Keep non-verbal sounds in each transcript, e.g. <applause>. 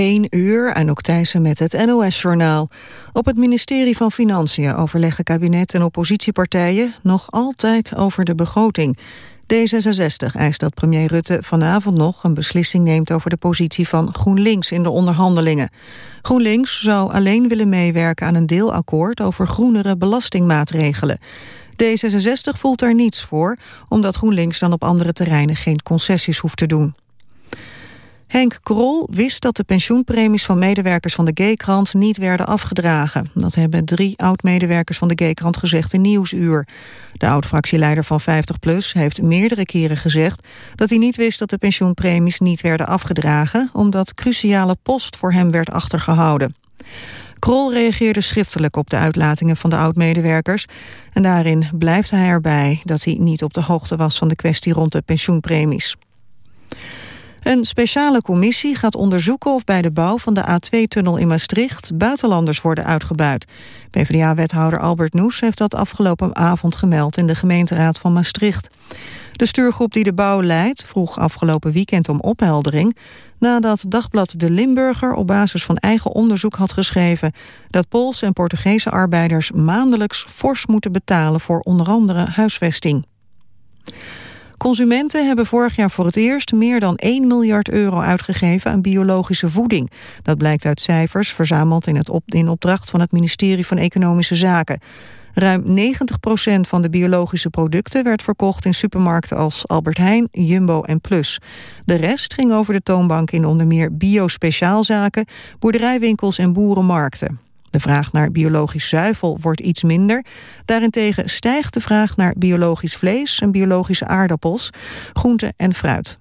1 uur, en ook Thijssen met het NOS-journaal. Op het ministerie van Financiën overleggen kabinet en oppositiepartijen... nog altijd over de begroting. D66 eist dat premier Rutte vanavond nog een beslissing neemt... over de positie van GroenLinks in de onderhandelingen. GroenLinks zou alleen willen meewerken aan een deelakkoord... over groenere belastingmaatregelen. D66 voelt daar niets voor, omdat GroenLinks dan op andere terreinen geen concessies hoeft te doen. Henk Krol wist dat de pensioenpremies van medewerkers van de G-krant niet werden afgedragen. Dat hebben drie oud-medewerkers van de G-krant gezegd in Nieuwsuur. De oud-fractieleider van 50PLUS heeft meerdere keren gezegd dat hij niet wist dat de pensioenpremies niet werden afgedragen, omdat cruciale post voor hem werd achtergehouden. Krol reageerde schriftelijk op de uitlatingen van de oud-medewerkers. En daarin blijft hij erbij dat hij niet op de hoogte was van de kwestie rond de pensioenpremies. Een speciale commissie gaat onderzoeken of bij de bouw van de A2-tunnel in Maastricht buitenlanders worden uitgebuit. PvdA-wethouder Albert Noes heeft dat afgelopen avond gemeld in de gemeenteraad van Maastricht. De stuurgroep die de bouw leidt vroeg afgelopen weekend om opheldering... nadat Dagblad De Limburger op basis van eigen onderzoek had geschreven... dat Poolse en Portugese arbeiders maandelijks fors moeten betalen... voor onder andere huisvesting. Consumenten hebben vorig jaar voor het eerst meer dan 1 miljard euro uitgegeven aan biologische voeding. Dat blijkt uit cijfers verzameld in, het opdracht van het ministerie van Economische Zaken. Ruim 90% van de biologische producten werd verkocht in supermarkten als Albert Heijn, Jumbo en Plus. De rest ging over de toonbank in onder meer bio-speciaalzaken, boerderijwinkels en boerenmarkten. De vraag naar biologisch zuivel wordt iets minder. Daarentegen stijgt de vraag naar biologisch vlees en biologische aardappels, groenten en fruit.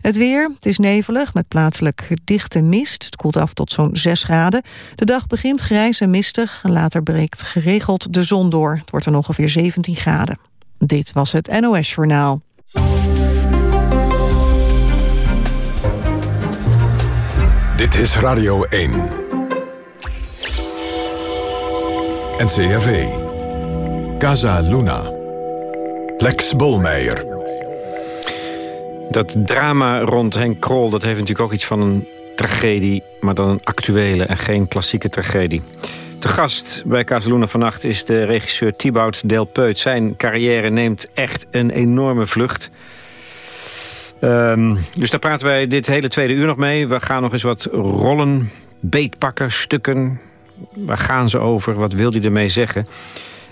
Het weer, het is nevelig met plaatselijk dichte mist. Het koelt af tot zo'n 6 graden. De dag begint grijs en mistig. Later breekt geregeld de zon door. Het wordt dan ongeveer 17 graden. Dit was het NOS Journaal. Dit is Radio 1. NCRV. Casa Luna. Lex Bolmeijer. Dat drama rond Henk Krol, dat heeft natuurlijk ook iets van een tragedie... maar dan een actuele en geen klassieke tragedie. Te gast bij Casaluna vannacht is de regisseur Thibaut Delpeut. Zijn carrière neemt echt een enorme vlucht. Um, dus daar praten wij dit hele tweede uur nog mee. We gaan nog eens wat rollen, beetpakken, stukken, waar gaan ze over? Wat wil hij ermee zeggen?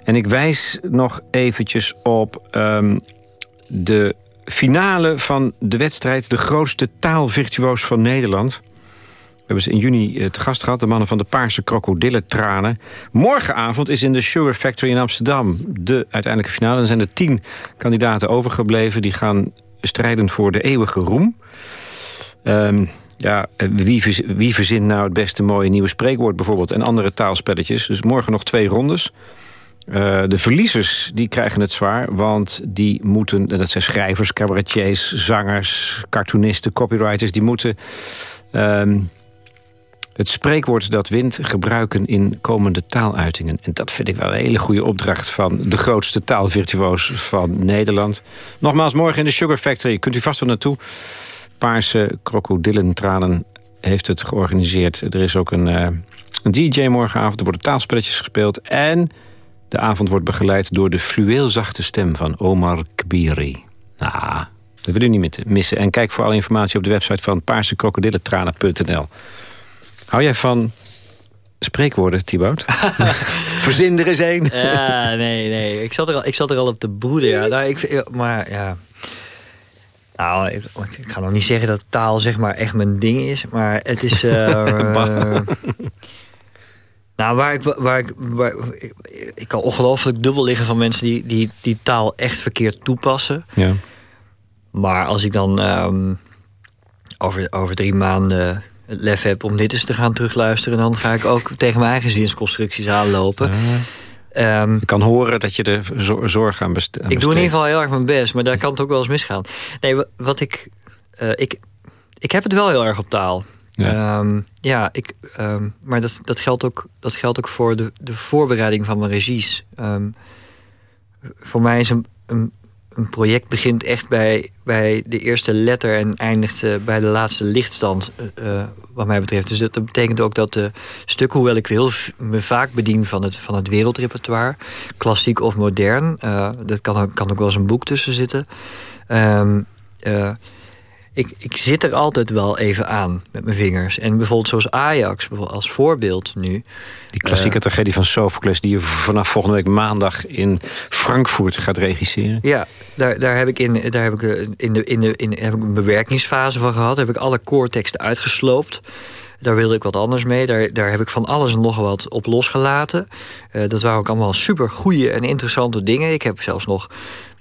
En ik wijs nog eventjes op um, de finale van de wedstrijd... de grootste taalvirtuoos van Nederland. We hebben ze in juni eh, te gast gehad, de mannen van de Paarse Krokodillentranen. Morgenavond is in de Sugar Factory in Amsterdam de uiteindelijke finale. Er zijn er tien kandidaten overgebleven. Die gaan strijden voor de eeuwige roem. Um, ja, eh, wie, wie verzint nou het beste mooie nieuwe spreekwoord bijvoorbeeld... en andere taalspelletjes. Dus morgen nog twee rondes. Uh, de verliezers die krijgen het zwaar, want die moeten... dat zijn schrijvers, cabaretiers, zangers, cartoonisten, copywriters... die moeten uh, het spreekwoord dat wint gebruiken in komende taaluitingen. En dat vind ik wel een hele goede opdracht van de grootste taalvirtuoos van Nederland. Nogmaals, morgen in de Sugar Factory. Kunt u vast wel naartoe. Paarse krokodillentranen heeft het georganiseerd. Er is ook een, uh, een DJ morgenavond. Er worden taalspelletjes gespeeld. En de avond wordt begeleid door de fluweelzachte stem van Omar Kbiri. Nou, dat wil u niet missen. En kijk voor alle informatie op de website van paarsekrokodillentranen.nl. Hou jij van spreekwoorden, Thibaut? <laughs> Verzin er eens één. Ja, nee, nee. Ik zat er al, ik zat er al op de broeder. Ja. Nou, ik, maar ja, nou, ik, ik, ga nog niet zeggen dat taal zeg maar echt mijn ding is. Maar het is... <laughs> Uh, nou, waar ik... Waar ik, waar, ik, ik, kan ongelooflijk dubbel liggen van mensen die, die, die taal echt verkeerd toepassen. Ja. Maar als ik dan um, over, over drie maanden het lef heb om dit eens te gaan terugluisteren... dan ga ik ook <laughs> tegen mijn eigen zinsconstructies aanlopen. Ja. Um, je kan horen dat je er zorg aan besteedt. Ik doe in ieder geval heel erg mijn best, maar daar kan het ook wel eens misgaan. Nee, wat ik... Uh, ik, ik heb het wel heel erg op taal. Ja, um, ja ik, um, maar dat, dat, geldt ook, dat geldt ook voor de, de voorbereiding van mijn regies. voor mij is een, een, een project begint echt bij, bij de eerste letter en eindigt uh, bij de laatste lichtstand, uh, wat mij betreft. Dus dat, dat, betekent ook dat de stukken, hoewel ik heel me vaak bedien van het, van het wereldrepertoire, klassiek of modern, dat kan, kan ook wel eens een boek tussen zitten. Um, ik, ik zit er altijd wel even aan met mijn vingers. En bijvoorbeeld zoals Ajax, als voorbeeld nu. Die klassieke uh, tragedie van Sophocles... die je vanaf volgende week maandag in Frankfurt gaat regisseren. Ja, daar, daar heb ik, in, daar heb ik, eh, in, de, in, de, in, heb ik een bewerkingsfase van gehad. Daar heb ik alle koorteksten uitgesloopt. Daar wilde ik wat anders mee. Daar, daar heb ik van alles en nog wat op losgelaten. Uh, dat waren ook allemaal super goede en interessante dingen. Ik heb zelfs nog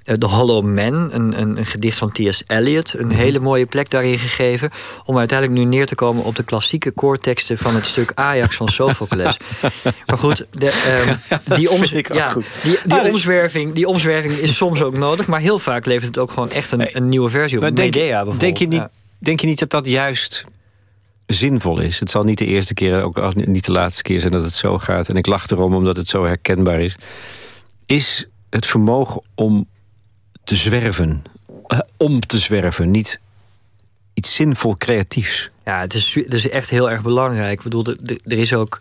The eh, Hollow Man, een, een, een gedicht van T.S. Eliot... een mhm. hele mooie plek daarin gegeven... om uiteindelijk nu neer te komen op de klassieke koorteksten... van het stuk Ajax van Sophocles. <laughs> maar goed, de, um, die, oms ja, die, die, ah, omzwerving, die omzwerving is soms ook nodig... maar heel vaak levert het ook gewoon echt een, een nieuwe versie op. Maar denk, Medea denk, je niet, denk je niet dat dat juist zinvol is. Het zal niet de eerste keer, ook niet de laatste keer zijn dat het zo gaat. En ik lach erom omdat het zo herkenbaar is. Is het vermogen om te zwerven. Uh, om te zwerven, niet iets zinvol creatiefs. Ja, het is, het is echt heel erg belangrijk. Ik bedoel, er, er is, ook,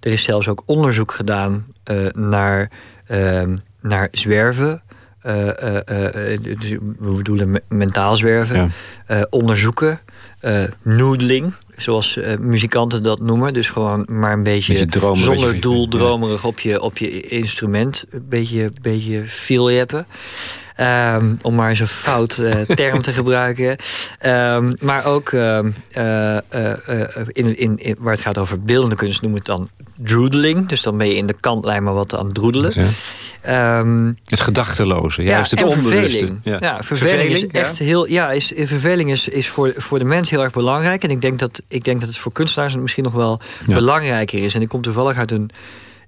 er is zelfs ook onderzoek gedaan uh, naar, uh, naar zwerven. Uh, we bedoelen mentaal zwerven. Ja. onderzoeken. noodling, zoals muzikanten dat noemen. Dus gewoon maar een beetje, beetje zonder doel, dromerig op je, op je instrument. Een beetje, beetje feel hebben. Um, om maar eens een fout uh, term te gebruiken. Um, maar ook um, uh, uh, in, in, in, waar het gaat over beeldende kunst noemen we het dan droodling. Dus dan ben je in de kantlijn maar wat aan het droedelen. Ja. het gedachteloze, juist ja, het onbewuste. Ja. ja. verveling, verveling is echt heel. Ja, is, verveling is, is voor, voor de mens heel erg belangrijk. En ik denk dat, ik denk dat het voor kunstenaars misschien nog wel belangrijker is. En ik kom toevallig uit een.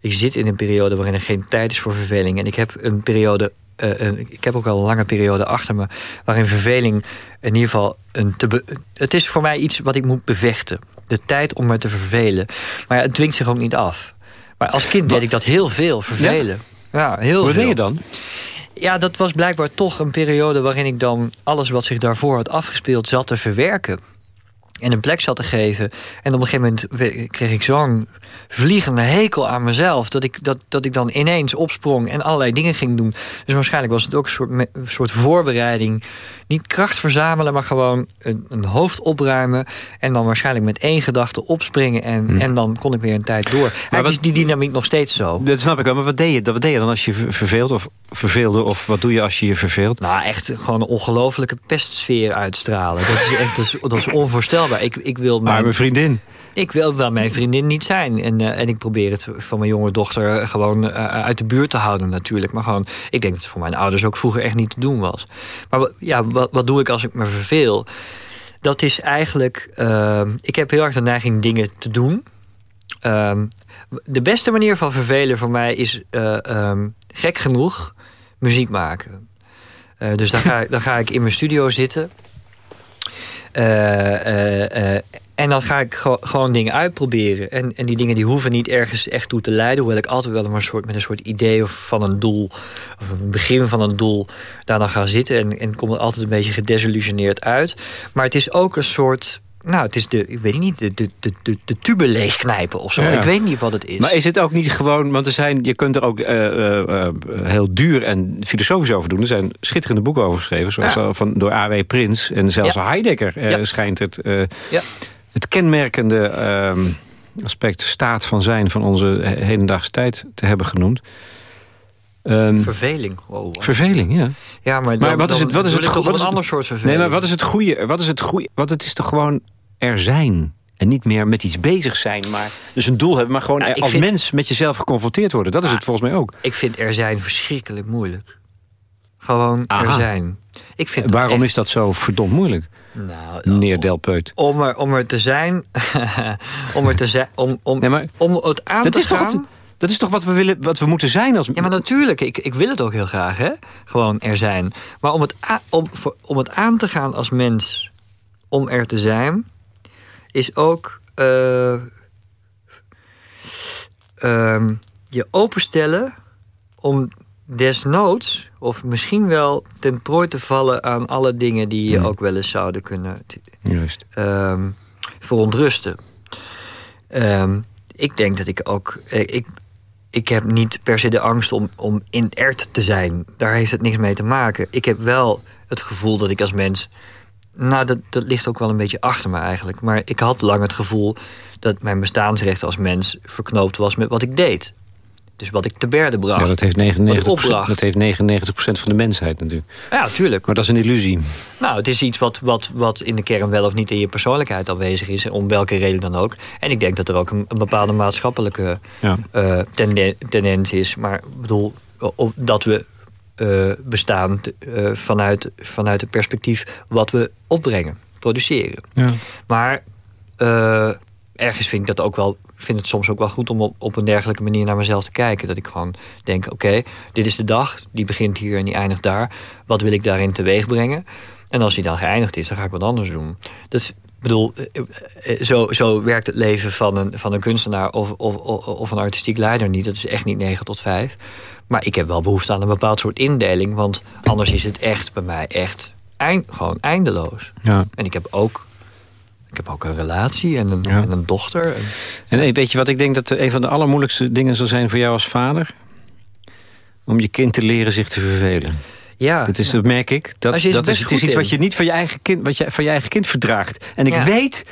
Ik zit in een periode waarin er geen tijd is voor verveling. En ik heb een periode uh, ik heb ook al een lange periode achter me... waarin verveling in ieder geval... Een te het is voor mij iets wat ik moet bevechten. De tijd om me te vervelen. Maar ja, het dwingt zich ook niet af. Maar als kind deed ik dat heel veel, vervelen. Ja, heel Wat deed je dan? Ja, dat was blijkbaar toch een periode waarin ik dan... alles wat zich daarvoor had afgespeeld zat te verwerken en een plek zat te geven. En op een gegeven moment kreeg ik zo'n vliegende hekel aan mezelf... Dat ik, dat, dat ik dan ineens opsprong en allerlei dingen ging doen. Dus waarschijnlijk was het ook een soort, een soort voorbereiding. Niet kracht verzamelen, maar gewoon een, een, hoofd opruimen... en dan waarschijnlijk met één gedachte opspringen... en, hm. en dan kon ik weer een tijd door. Maar wat, is die dynamiek nog steeds zo. Dat snap ik wel, maar wat deed je, wat deed je dan als je verveelt of verveelde? Of wat doe je als je je verveelt? Nou, echt gewoon een ongelofelijke pestsfeer uitstralen. Dat is echt dat is, dat is onvoorstelbaar. Ik, ik wil mijn... Maar mijn vriendin... Ik wil wel mijn vriendin niet zijn. En, uh, en ik probeer het van mijn jonge dochter gewoon uh, uit de buurt te houden natuurlijk. Maar gewoon, ik denk dat het voor mijn ouders ook vroeger echt niet te doen was. Maar ja, wat, wat doe ik als ik me verveel? Dat is eigenlijk... Uh, ik heb heel erg de neiging dingen te doen. Ehm, de beste manier van vervelen voor mij is um, gek genoeg muziek maken. dus dan ga, dan ga ik in mijn studio zitten... Uh, en dan ga ik gewoon dingen uitproberen. En, en die dingen die hoeven niet ergens echt toe te leiden. Hoewel ik altijd wel een soort, met een soort idee of van een doel... of een begin van een doel daar dan ga zitten. En, en kom er altijd een beetje gedesillusioneerd uit. Maar het is ook een soort... Nou, het is de, ik weet niet, de, de, de, de tube leegknijpen of zo. Ik weet niet wat het is. Maar is het ook niet gewoon, want er zijn, je kunt er ook uh, uh, heel duur en filosofisch over doen. Er zijn schitterende boeken over geschreven, zoals van, door A.W. Prins. En zelfs Heidegger schijnt het ja het kenmerkende ehm, aspect staat van zijn van onze hedendaagse tijd te hebben genoemd. Um, verveling. Verveling, ja. Ja, maar, dan, wat is het? Wat is het? Wat is een ander soort verveling? Nee, maar wat is het goede? Wat is het goede? Want het is toch gewoon er zijn. En niet meer met iets bezig zijn, maar dus een doel hebben, maar gewoon nou, als mens met jezelf geconfronteerd worden. Dat is het volgens mij ook. Ik vind er zijn verschrikkelijk moeilijk. Gewoon er zijn. Ik vind Waarom is dat zo verdomd moeilijk? Nou, Meneer Delpeut. Om er, om er te zijn. <laughs> om er te zijn. Om, om, nee, maar, om het aan dat te is gaan. Toch dat is toch wat we, willen, wat we moeten zijn als... Ja, maar natuurlijk. Ik, ik wil het ook heel graag, hè? Gewoon er zijn. Maar om het, om, om het aan te gaan als mens... om er te zijn... is ook... Uh, je openstellen... om desnoods, of misschien wel ten prooi te vallen aan alle dingen die je hmm. ook wel eens zouden kunnen Juist. Um, verontrusten. Um, ik denk dat ik ook. Eh, ik, ik heb niet per se de angst om, om inert te zijn. Daar heeft het niks mee te maken. Ik heb wel het gevoel dat ik als mens. Nou, dat, dat ligt ook wel een beetje achter me eigenlijk. Maar ik had lang het gevoel dat mijn bestaansrecht als mens verknoopt was met wat ik deed. Dus wat ik te berde bracht. Ja, dat heeft 99, dat heeft 99% van de mensheid natuurlijk. Ja, tuurlijk. Maar dat is een illusie. Nou, het is iets wat, wat, wat in de kern wel of niet in je persoonlijkheid aanwezig is. Om welke reden dan ook. En ik denk dat er ook een, een bepaalde maatschappelijke ja. uh, tendens is. Maar ik bedoel, dat we uh, bestaan uh, vanuit, vanuit het perspectief wat we opbrengen, produceren. Ja. Maar ergens vind ik dat ook wel vind het soms ook wel goed om op, op een dergelijke manier naar mezelf te kijken. Dat ik gewoon denk, oké, dit is de dag. Die begint hier en die eindigt daar. Wat wil ik daarin teweeg brengen? En als die dan geëindigd is, dan ga ik wat anders doen. Dus ik bedoel, eh, eh, zo, zo werkt het leven van een, van een kunstenaar of, of, of een artistiek leider niet. Dat is echt niet 9 tot 5. Maar ik heb wel behoefte aan een bepaald soort indeling. Want anders is het echt bij mij echt eind, gewoon eindeloos. Ja. En ik heb ook ik heb ook een relatie en een, en een dochter. En, en weet je wat ik denk dat een van de allermoeilijkste dingen zal zijn voor jou als vader? Om je kind te leren zich te vervelen. Ja, dat, is, dat merk ik. Dat, dat is, het is iets wat je niet van je eigen kind, wat je, van je eigen kind verdraagt. En ik weet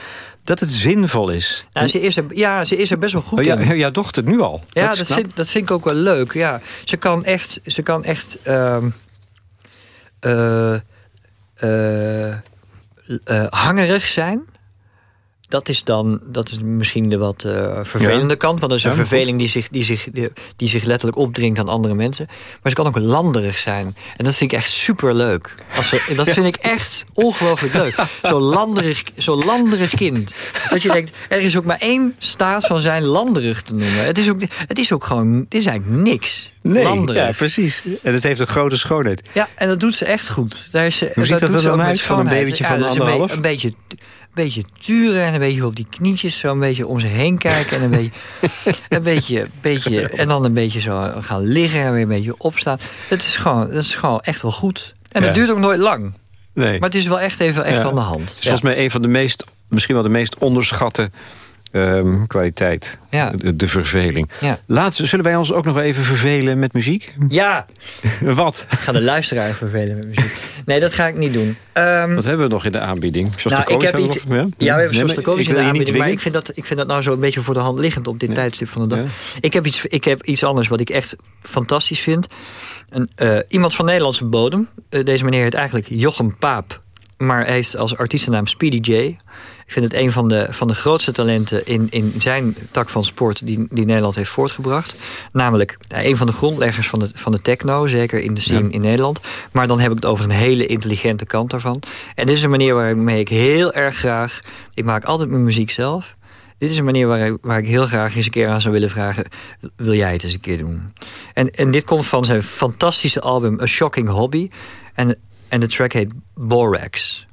dat het zinvol is. Nou, ze is er, ja, ze is er best wel goed oh, ja, in. Jouw dochter nu al. Ja, dat, vind, dat vind ik ook wel leuk. Ja. Ze kan echt, ze kan echt uh, uh, hangerig zijn dat is dan dat is misschien de wat uh, vervelende kant. Want dat is een verveling die zich, die, zich, die, zich letterlijk opdringt aan andere mensen. Maar ze kan ook landerig zijn. En dat vind ik echt super leuk. Als <laughs> dat vind ik echt ongelooflijk leuk. <laughs> Zo'n landerig, zo landerig kind. Dat je denkt, er is ook maar één staat van zijn landerig te noemen. Het is ook, het is ook gewoon, het is eigenlijk niks. Nee, landerig. ja, precies. En het heeft een grote schoonheid. Ja, en dat doet ze echt goed. Daar is ze, Hoe ziet dat, er dan uit van een babytje van anderhalf? Een beetje beetje turen en een beetje op die knietjes zo een beetje om ze heen kijken. En een beetje, <laughs> een beetje, beetje en dan een beetje zo gaan liggen en weer een beetje opstaan. Het is gewoon, dat is gewoon echt wel goed. En het duurt ook nooit lang. Nee. Maar het is wel echt even echt aan de hand. Het is volgens mij een van de meest, misschien wel de meest onderschatte um, kwaliteit. Ja. De, verveling. Ja. Laatst, zullen wij ons ook nog even vervelen met muziek? Ja. <laughs> Wat? Ik ga de luisteraar vervelen met muziek. Nee, dat ga ik niet doen. Um, Wat hebben we nog in de aanbieding? Nou, ik heb iets, ja? ja, we hebben Shostakovich in de aanbieding. Maar ik vind, dat, ik vind dat nou zo een beetje voor de hand liggend op dit tijdstip van de dag. Ik, heb iets, ik heb iets anders wat ik echt fantastisch vind. Een, uh, iemand van Nederlandse bodem. Uh, deze meneer heet eigenlijk Jochem Paap. Maar hij heeft als artiestennaam Speedy J. Ik vind het een van de, van de grootste talenten in, in zijn tak van sport die, die Nederland heeft voortgebracht. Namelijk een van de grondleggers van de, van de techno, zeker in de scene in Nederland. Maar dan heb ik het over een hele intelligente kant daarvan. En dit is een manier waarmee ik heel erg graag... Ik maak altijd mijn muziek zelf. Dit is een manier waar ik, waar ik heel graag eens een keer aan zou willen vragen... wil jij het eens een keer doen? En, en dit komt van zijn fantastische album A Shocking Hobby. En, en de track heet Borax.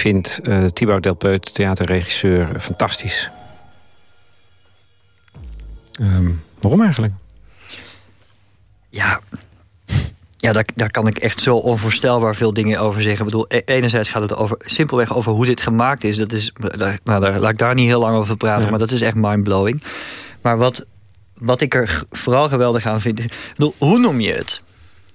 Dat vindt uh, Thibaut Delpeut, theaterregisseur, fantastisch. Um, waarom eigenlijk? Ja, ja daar, daar kan ik echt zo onvoorstelbaar veel dingen over zeggen. Ik bedoel, e-, enerzijds gaat het over, simpelweg over hoe dit gemaakt is. Dat is nou, daar, laat ik daar niet heel lang over praten, maar dat is echt mindblowing. Maar wat, wat ik er vooral geweldig aan vind... Bedoel, hoe noem je het?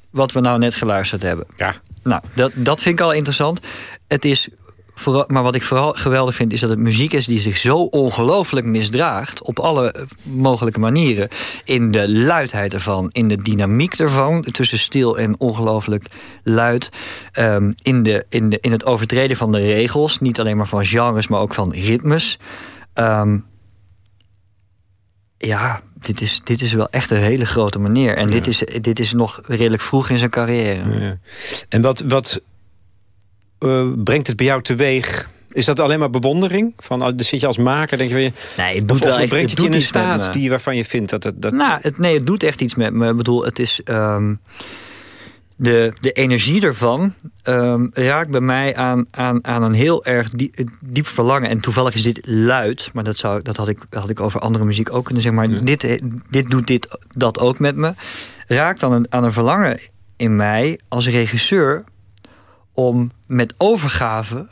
Wat we nou net geluisterd hebben. Ja. Nou, dat, dat vind ik al interessant. Het is Vooral, maar wat ik vooral geweldig vind is dat het muziek is die zich zo ongelooflijk misdraagt op alle mogelijke manieren. In de luidheid ervan, in de dynamiek ervan, tussen stil en ongelooflijk luid. Um, in, de, in, de, in het overtreden van de regels, niet alleen maar van genres, maar ook van ritmes. Um, ja, dit is, dit is wel echt een hele grote manier. En dit, is, dit is nog redelijk vroeg in zijn carrière. Ja. En wat, wat uh, brengt het bij jou teweeg? Is dat alleen maar bewondering? Van, dan zit je als maker, denk je... Nee, het doet wel echt, brengt het, je in een staat die, waarvan je vindt dat het... Dat... Nou, het, nee, het doet echt iets met me. Ik bedoel, het is... Um, de, de energie ervan um, raakt bij mij aan, aan, aan een heel erg diep, diep, verlangen. En toevallig is dit luid, maar dat, zou, dat had, ik, had ik over andere muziek ook kunnen zeggen. Maar dit, dit doet dit, dat ook met me. Raakt dan aan een verlangen in mij als regisseur om met overgave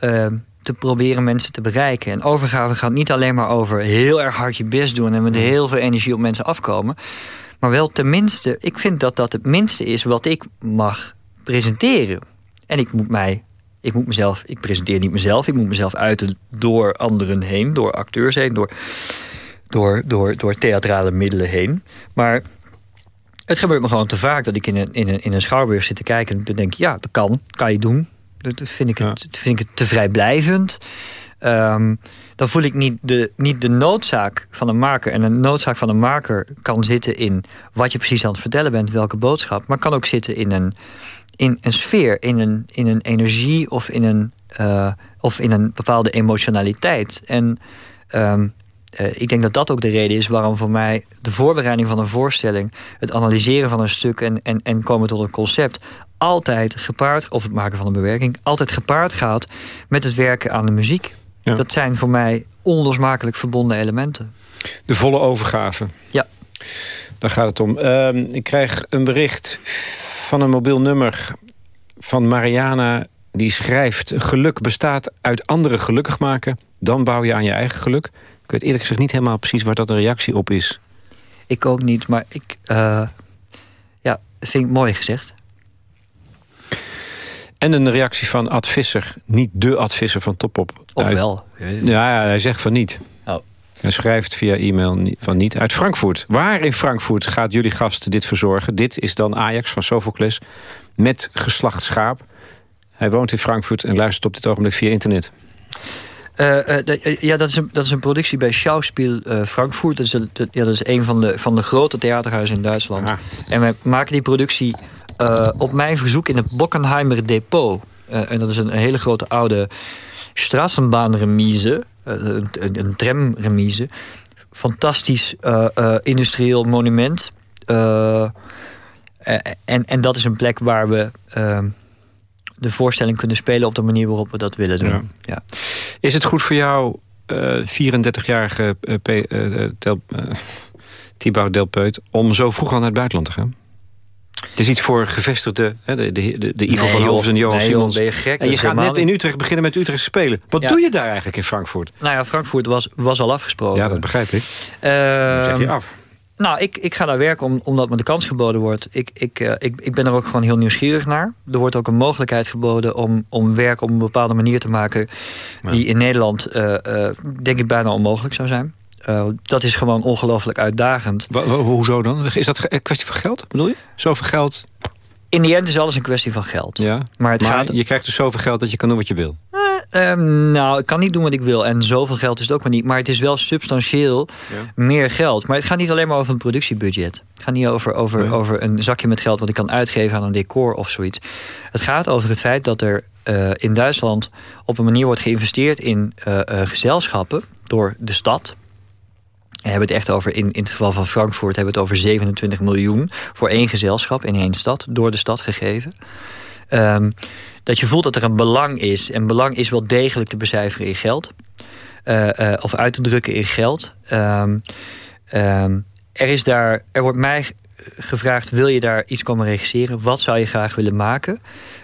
uh, te proberen mensen te bereiken. En overgave gaat niet alleen maar over heel erg hard je best doen... en met heel veel energie op mensen afkomen. Maar wel tenminste, ik vind dat dat het minste is wat ik mag presenteren. En ik moet mij, ik moet mezelf, ik presenteer niet mezelf... ik moet mezelf uiten door anderen heen, door acteurs heen... door, door, door, door theatrale middelen heen. Maar het gebeurt me gewoon te vaak dat ik in een, in een, in een schouwburg zit te kijken... en dan denk ik, ja, dat kan, kan je doen. Dat vind ik, het, vind ik het te vrijblijvend. Um, dan voel ik niet de, niet de noodzaak van een maker. En de noodzaak van een maker kan zitten in wat je precies aan het vertellen bent, welke boodschap. Maar kan ook zitten in een, in een sfeer, in een, in een energie of in een, uh, of in een bepaalde emotionaliteit. En um, uh, ik denk dat dat ook de reden is waarom voor mij de voorbereiding van een voorstelling, het analyseren van een stuk en, en, en komen tot een concept, altijd gepaard, of het maken van een bewerking, altijd gepaard gaat met het werken aan de muziek. Dat zijn voor mij onlosmakelijk verbonden elementen. De volle overgave. Ja. Daar gaat het om. Uh, ik krijg een bericht van een mobiel nummer van Mariana. Die schrijft, geluk bestaat uit anderen gelukkig maken. Dan bouw je aan je eigen geluk. Ik weet eerlijk gezegd niet helemaal precies waar dat een reactie op is. Ik ook niet, maar ik... Uh, ja, vind ik mooi gezegd. En een reactie van Ad Visser. Niet de Ad Visser van Topop. Of wel. Ja, hij zegt van niet. Oh. Hij schrijft via e-mail van niet uit Frankfurt. Waar in Frankfurt gaat jullie gasten dit verzorgen? Dit is dan Ajax van Sophocles met geslacht schaap. Hij woont in Frankfurt en luistert op dit ogenblik via internet. Uh, uh, ja, dat is, een, dat is een productie bij Schauspiel Frankfurt. Dat is, dat, ja, dat is een van de, van de grote theaterhuizen in Duitsland. Ah. En wij maken die productie op mijn verzoek in het Bockenheimer Depot. en dat is een, hele grote oude Straßenbahnremise. een, een tramremise. Fantastisch industrieel monument. en, en dat is een plek waar we de voorstelling kunnen spelen op de manier waarop we dat willen doen. Ja. Is het goed voor jou, uh, eh, 34-jarige uh, Thibaut Delpeut, om zo vroeg al naar het buitenland te gaan? Het is iets voor gevestigde, hè, de, de, de, de Ivo van Hoofd en Johan nee, Simons. ben je gek. En je gaat net in Utrecht beginnen met Utrecht spelen. Wat doe je daar eigenlijk in Frankfurt? Nou ja, Frankfurt was, was al afgesproken. Ja, dat begrijp ik. Uh, zeg je af. Nou, ik, ik ga daar werken omdat me de kans geboden wordt. Ik, ik, uh, ik, ik ben er ook gewoon heel nieuwsgierig naar. Er wordt ook een mogelijkheid geboden om, om werk op een bepaalde manier te maken... die in Nederland, uh, uh, denk ik, bijna onmogelijk zou zijn. dat is gewoon ongelooflijk uitdagend. hoezo dan? Is dat een kwestie van geld, bedoel je? Zoveel geld? In die end is alles een kwestie van geld. Ja, maar, het gaat... je krijgt dus zoveel geld dat je kan doen wat je wil. Ehm, nou, ik kan niet doen wat ik wil. En zoveel geld is het ook maar niet. Maar het is wel substantieel meer geld. Maar het gaat niet alleen maar over een productiebudget. Het gaat niet over, over, over een zakje met geld wat ik kan uitgeven aan een decor of zoiets. Het gaat over het feit dat er uh, in Duitsland op een manier wordt geïnvesteerd in uh, uh, gezelschappen door de stad. We hebben het echt over, in, in het geval van Frankfurt, hebben we het over 27 miljoen voor één gezelschap in één stad, door de stad gegeven. Ehm, dat je voelt dat er een belang is. En belang is wel degelijk te becijferen in geld. Uh, of uit te drukken in geld. Ehm, ehm, er, is daar, er wordt mij gevraagd, wil je daar iets komen regisseren? Wat zou je graag willen maken?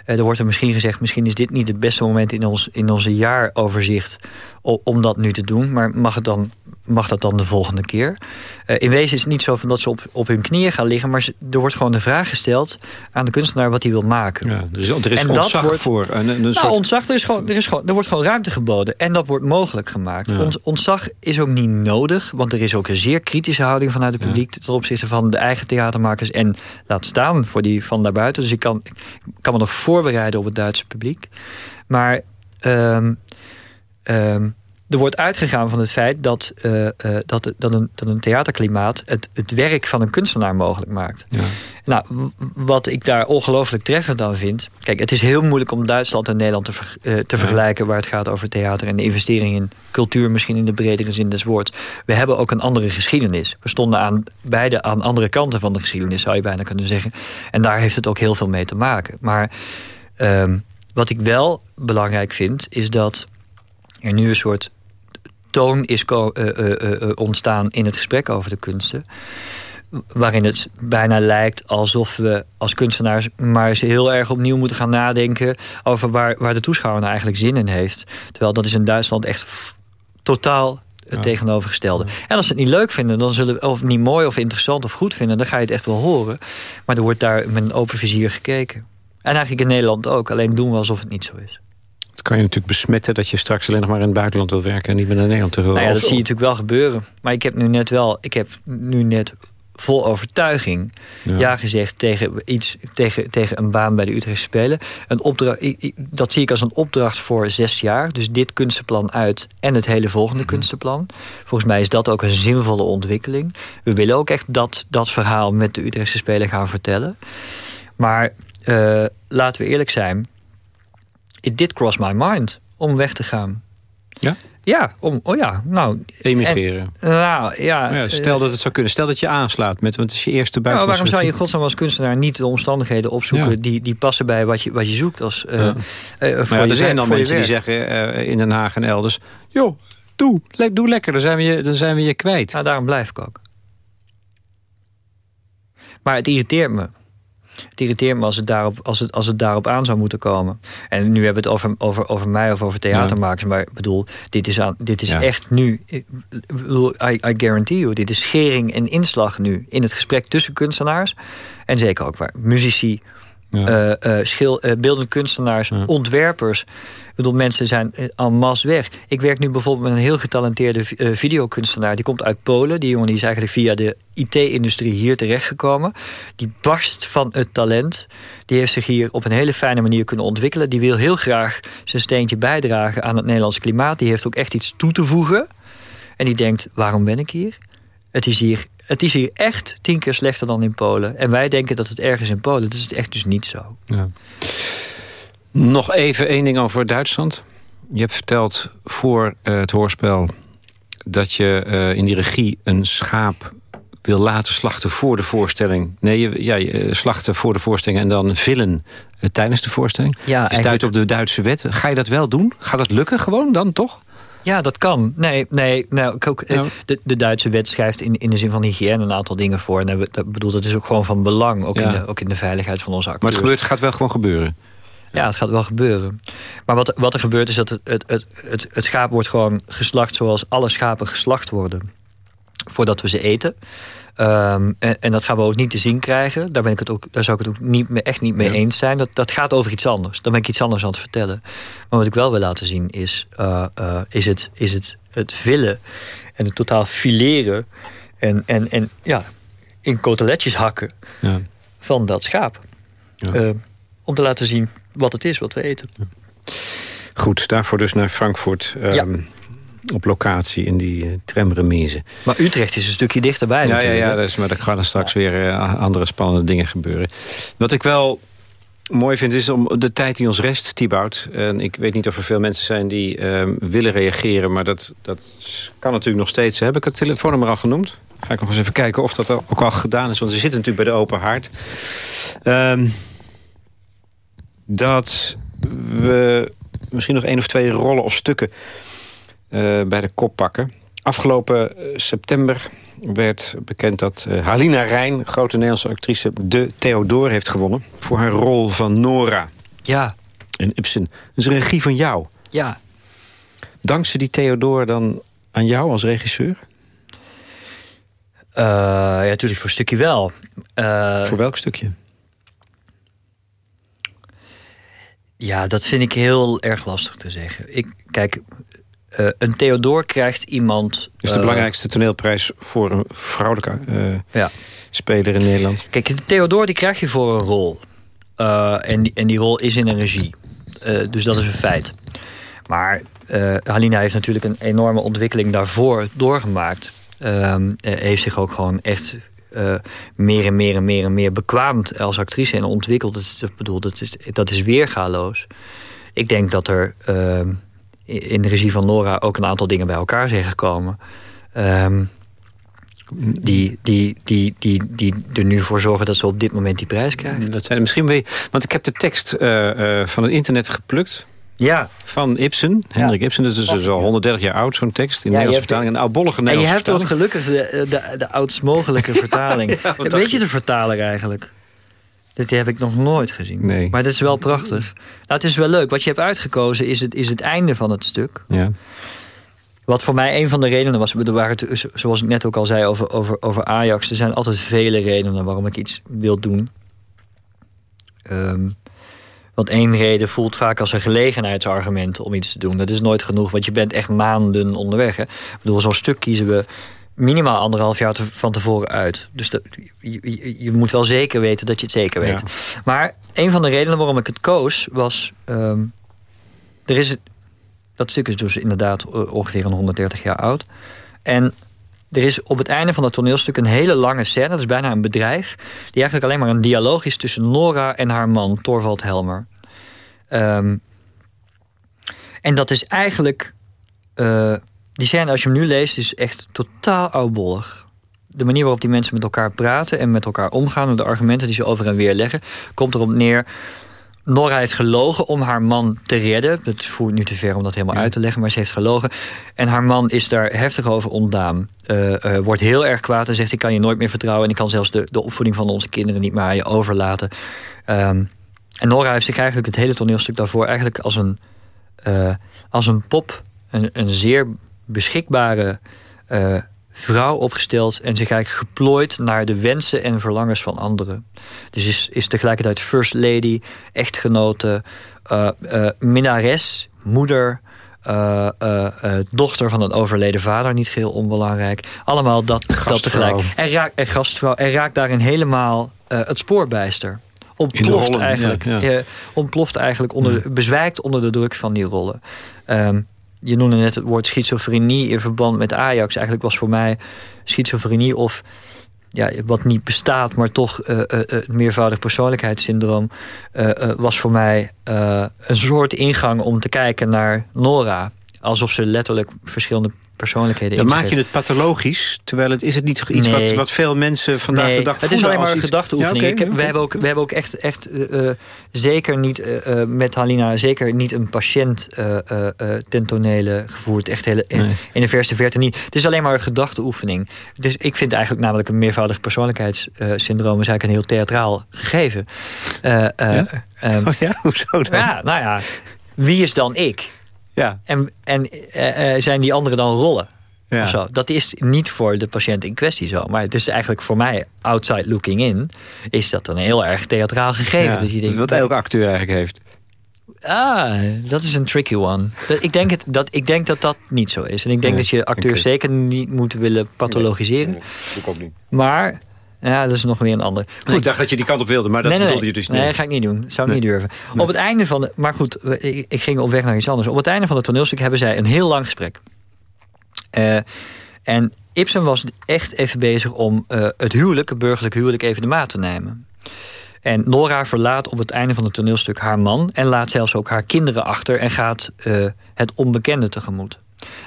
Uh, er wordt er misschien gezegd, misschien is dit niet het beste moment in ons in onze jaaroverzicht om dat nu te doen. Maar mag, het dan, mag dat dan de volgende keer? Uh, in wezen is het niet zo van dat ze op, op hun knieën gaan liggen. Maar er wordt gewoon de vraag gesteld aan de kunstenaar wat hij wil maken. Ja, dus er is en ontzag wordt, voor. Een, een nou, soort... ontzag, er, is gewoon, er, is gewoon, er wordt gewoon ruimte geboden. En dat wordt mogelijk gemaakt. Ja. ontzag is ook niet nodig. Want er is ook een zeer kritische houding vanuit het publiek... Ja. ten opzichte van de eigen theatermakers. En laat staan voor die van daarbuiten. Dus ik kan, ik kan me nog voorbereiden op het Duitse publiek. Maar... Um, um, er wordt uitgegaan van het feit dat, uh, uh, dat, dat, een, dat een theaterklimaat het, het werk van een kunstenaar mogelijk maakt. Ja. Nou, wat ik daar ongelooflijk treffend aan vind. Kijk, het is heel moeilijk om Duitsland en Nederland te, ver, uh, te ja. vergelijken waar het gaat over theater en de investering in cultuur, misschien in de bredere zin des woords. We hebben ook een andere geschiedenis. We stonden aan, beide aan andere kanten van de geschiedenis, zou je bijna kunnen zeggen. En daar heeft het ook heel veel mee te maken. Maar um, wat ik wel belangrijk vind, is dat er nu een soort toon is uh, uh, ontstaan in het gesprek over de kunsten. Waarin het bijna lijkt alsof we als kunstenaars maar eens heel erg opnieuw moeten gaan nadenken over waar, waar de toeschouwer nou eigenlijk zin in heeft. Terwijl dat is in Duitsland echt totaal het ja. tegenovergestelde. En als ze het niet leuk vinden, dan zullen of niet mooi of interessant of goed vinden, dan ga je het echt wel horen. Maar er wordt daar met een open vizier gekeken. En eigenlijk in Nederland ook. Alleen doen we alsof het niet zo is. Het kan je natuurlijk besmetten dat je straks alleen nog maar in het buitenland wil werken en niet meer naar Nederland te Nou ja, dat zie je natuurlijk wel gebeuren. Maar ik heb nu net wel, ik heb nu net vol overtuiging ja, ja gezegd tegen, iets, tegen, tegen een baan bij de Utrechtse Spelen. Een opdracht, dat zie ik als een opdracht voor zes jaar. Dus dit kunstenplan uit en het hele volgende mm kunstenplan. Volgens mij is dat ook een zinvolle ontwikkeling. We willen ook echt dat, dat verhaal met de Utrechtse Spelen gaan vertellen. Maar uh, laten we eerlijk zijn it did cross my mind om weg te gaan. Ja? Ja, om, oh ja, nou... Emigreren. En, nou, ja, ja, stel dat het zou kunnen. Stel dat je aanslaat met, want het is je eerste buitenlandse... Nou, waarom zou je godsnaam als kunstenaar niet de omstandigheden opzoeken... Ja. Die, die passen bij wat je, wat je zoekt als... Uh, ja. uh, maar ja, er zijn dan mensen die zeggen uh, in Den Haag en elders... joh, doe, le doe lekker, dan zijn, we je, dan zijn we je kwijt. Nou, daarom blijf ik ook. Maar het irriteert me het irriteert me als het daarop, als het, als het daarop aan zou moeten komen. En nu hebben we het over, over, over mij of over theatermakers. Ja. Maar ik bedoel, dit is, aan, dit is ja. echt nu... I, I guarantee you, dit is schering en inslag nu... in het gesprek tussen kunstenaars. En zeker ook waar muzici, ja. uh, uh, schil, uh, beeldend kunstenaars, ontwerpers... Ik bedoel, mensen zijn en masse weg. Ik werk nu bijvoorbeeld met een heel getalenteerde videokunstenaar. Die komt uit Polen. Die jongen die is eigenlijk via de IT-industrie hier terechtgekomen. Die barst van het talent. Die heeft zich hier op een hele fijne manier kunnen ontwikkelen. Die wil heel graag zijn steentje bijdragen aan het Nederlandse klimaat. Die heeft ook echt iets toe te voegen. En die denkt, waarom ben ik hier? Het is hier, het is hier echt tien keer slechter dan in Polen. En wij denken dat het ergens in Polen. Dat is echt dus niet zo. Ja. Nog even één ding over Duitsland. Je hebt verteld voor uh, het hoorspel dat je uh, in die regie een schaap wil laten slachten voor de voorstelling. Nee, je, ja, je, slachten voor de voorstelling en dan villen uh, tijdens de voorstelling. Ja, je stuit op de Duitse wet. Ga je dat wel doen? Gaat dat lukken gewoon dan toch? Ja, dat kan. Nee, nee nou, ook, ja. de, de Duitse wet schrijft in, in de zin van hygiëne een aantal dingen voor. En dat, bedoel, dat is ook gewoon van belang, ook, in, de, ook in de veiligheid van onze acteurs. Maar het gebeurt, gaat wel gewoon gebeuren? Ja, het gaat wel gebeuren. Maar wat, wat er gebeurt is dat het, het, het, het, het schaap wordt gewoon geslacht zoals alle schapen geslacht worden. Voordat we ze eten. Um, en, en, dat gaan we ook niet te zien krijgen. Daar, ben ik het ook, daar zou ik het ook niet, mee, echt niet mee ja. eens zijn. Dat, dat gaat over iets anders. Dan ben ik iets anders aan het vertellen. Maar wat ik wel wil laten zien is, uh, uh, is, het, is het, het villen en het totaal fileren. En, en, en ja, in koteletjes hakken ja. van dat schaap. Ja. Uh, om te laten zien wat het is wat we eten. Goed, daarvoor dus naar Frankfurt. Um, ja. Op locatie in die uh, tramremise. Maar Utrecht is een stukje dichterbij. Ja, ja, ja dus, maar er gaan er straks weer uh, andere spannende dingen gebeuren. Wat ik wel mooi vind is om de tijd die ons rest, Thibaut. En ik weet niet of er veel mensen zijn die uh, willen reageren... maar dat, dat kan natuurlijk nog steeds. Heb ik het telefoonnummer al genoemd? Ga ik nog eens even kijken of dat ook al gedaan is. Want ze zitten natuurlijk bij de open haard. Um, dat we misschien nog één of twee rollen of stukken bij de kop pakken. Afgelopen september werd bekend dat uh, Halina Rijn, grote Nederlandse actrice, de Theodore heeft gewonnen. Voor haar rol van Nora. Ja. In Ibsen. Dat is een regie van jou. Ja. Dank ze die Theodore dan aan jou als regisseur? Uh, ja, natuurlijk voor een stukje wel. Uh, voor welk stukje? Ja, dat vind ik heel erg lastig te zeggen. Ik, kijk, uh, een Theodor krijgt iemand... is de belangrijkste toneelprijs voor een vrouwelijke ja. speler in Nederland. Kijk, een Theodor die krijg je voor een rol. en, die, en die rol is in een regie. dus dat is een feit. Maar Halina heeft natuurlijk een enorme ontwikkeling daarvoor doorgemaakt. Um, heeft zich ook gewoon echt uh, meer en meer en meer en meer bekwaamd als actrice en ontwikkeld. Dat is, bedoel, dat is, dat is weergaloos. Ik denk dat er uh, in de regie van Nora ook een aantal dingen bij elkaar zijn gekomen. Um, die, die, die, die, die er nu voor zorgen dat ze op dit moment die prijs krijgen. Dat zijn misschien weer. Want ik heb de tekst uh, van het internet geplukt. Ja. Van Ibsen, Hendrik Ibsen. Dat is dus al 130 jaar oud, zo'n tekst. In ja, Nederlandse vertaling, een oudbollige Nederlandse En je hebt ook gelukkig de, de, de oudst mogelijke vertaling. <laughs> Weet je de vertaler eigenlijk? Dat heb ik nog nooit gezien. Nee. Maar dat is wel prachtig. Nou, het is wel leuk. Wat je hebt uitgekozen is het, is het einde van het stuk. Ja. Wat voor mij een van de redenen was, er waren, zoals ik net ook al zei over, over, over Ajax, er zijn altijd vele redenen waarom ik iets wil doen. Um, want één reden voelt vaak als een gelegenheidsargument om iets te doen. Dat is nooit genoeg, want je bent echt maanden onderweg. Hè? Ik bedoel, zo'n stuk kiezen we minimaal anderhalf jaar van tevoren uit. Dus dat, je, je, moet wel zeker weten dat je het zeker weet. Maar een van de redenen waarom ik het koos was... Ehm, er is het, dat stuk is dus inderdaad ongeveer een 130 jaar oud. En er is op het einde van het toneelstuk een hele lange scène. Dat is bijna een bedrijf. Die eigenlijk alleen maar een dialoog is tussen Nora en haar man, Torvald Helmer. Ehm, en dat is eigenlijk... Uh, die scène, als je hem nu leest, is echt totaal oudbollig. De manier waarop die mensen met elkaar praten en met elkaar omgaan... en de argumenten die ze over en weer leggen... komt erop neer Nora heeft gelogen om haar man te redden. Het voert nu te ver om dat helemaal uit te leggen, maar ze heeft gelogen. En haar man is daar heftig over ontdaan. Uh, wordt heel erg kwaad en zegt: Ik kan je nooit meer vertrouwen. En ik kan zelfs de, de opvoeding van onze kinderen niet meer aan je overlaten. Um, en Nora heeft zich eigenlijk het hele toneelstuk daarvoor eigenlijk als een, uh, als een pop, een, een zeer beschikbare vrouw opgesteld en zich eigenlijk geplooid naar de wensen en verlangens van anderen. Dus is, is tegelijkertijd first lady, echtgenote, uh, uh, minnares, moeder, uh, dochter van een overleden vader, niet geheel onbelangrijk. Allemaal dat, dat tegelijk. En, raakt, en gastvrouw. En raakt daarin helemaal het spoorbijster. Ontploft eigenlijk, ja, ontploft eigenlijk onder, bezwijkt onder de druk van die rollen. Um, je noemde net het woord schizofrenie in verband met Ajax. Eigenlijk was voor mij schizofrenie of ja, wat niet bestaat, maar toch uh, uh, het meervoudig persoonlijkheidssyndroom, was voor mij een soort ingang om te kijken naar Nora. Alsof ze letterlijk verschillende persoonlijkheden Dan maak je het pathologisch, terwijl het is het niet iets wat, wat veel mensen vandaag de dag voelen. Het is alleen maar een gedachteoefening. we, hebben ook, we hebben ook echt, echt uh, zeker niet uh, met Halina, zeker niet een patiënt uh, tentonele gevoerd. Echt hele, in, in, de verste verte niet. Het is alleen maar een gedachteoefening. Dus ik vind eigenlijk namelijk een meervoudig persoonlijkheidssyndroom is eigenlijk een heel theatraal gegeven. ja? Um, oh ja, <laughs> hoezo dan? Ja, nou ja, wie is dan ik? Ja. En, en uh, zijn die anderen dan rollen? Ja. Zo. Dat is niet voor de patiënt in kwestie zo. Maar het is eigenlijk voor mij, outside looking in... is dat een heel erg theatraal gegeven. Ja, dus je denkt, wat elke acteur eigenlijk heeft. Ah, dat is een tricky one. Ik denk, het, dat, ik denk dat dat niet zo is. En ik denk dat je acteurs zeker niet moet willen pathologiseren. Nee, ik ook niet. Maar ja, dat is nog weer een ander. Goed, ik dacht dat je die kant op wilde, maar dat nee, wilde je dus niet. Nee, ga ik niet doen. Zou ik niet durven. Op het einde van de... Maar goed, ik, ik, ging op weg naar iets anders. Op het einde van het toneelstuk hebben zij een heel lang gesprek. Uh, en Ibsen was echt even bezig om uh, het huwelijk, het burgerlijk huwelijk, even de maat te nemen. En Nora verlaat op het einde van het toneelstuk haar man... en laat zelfs ook haar kinderen achter en gaat uh, het onbekende tegemoet.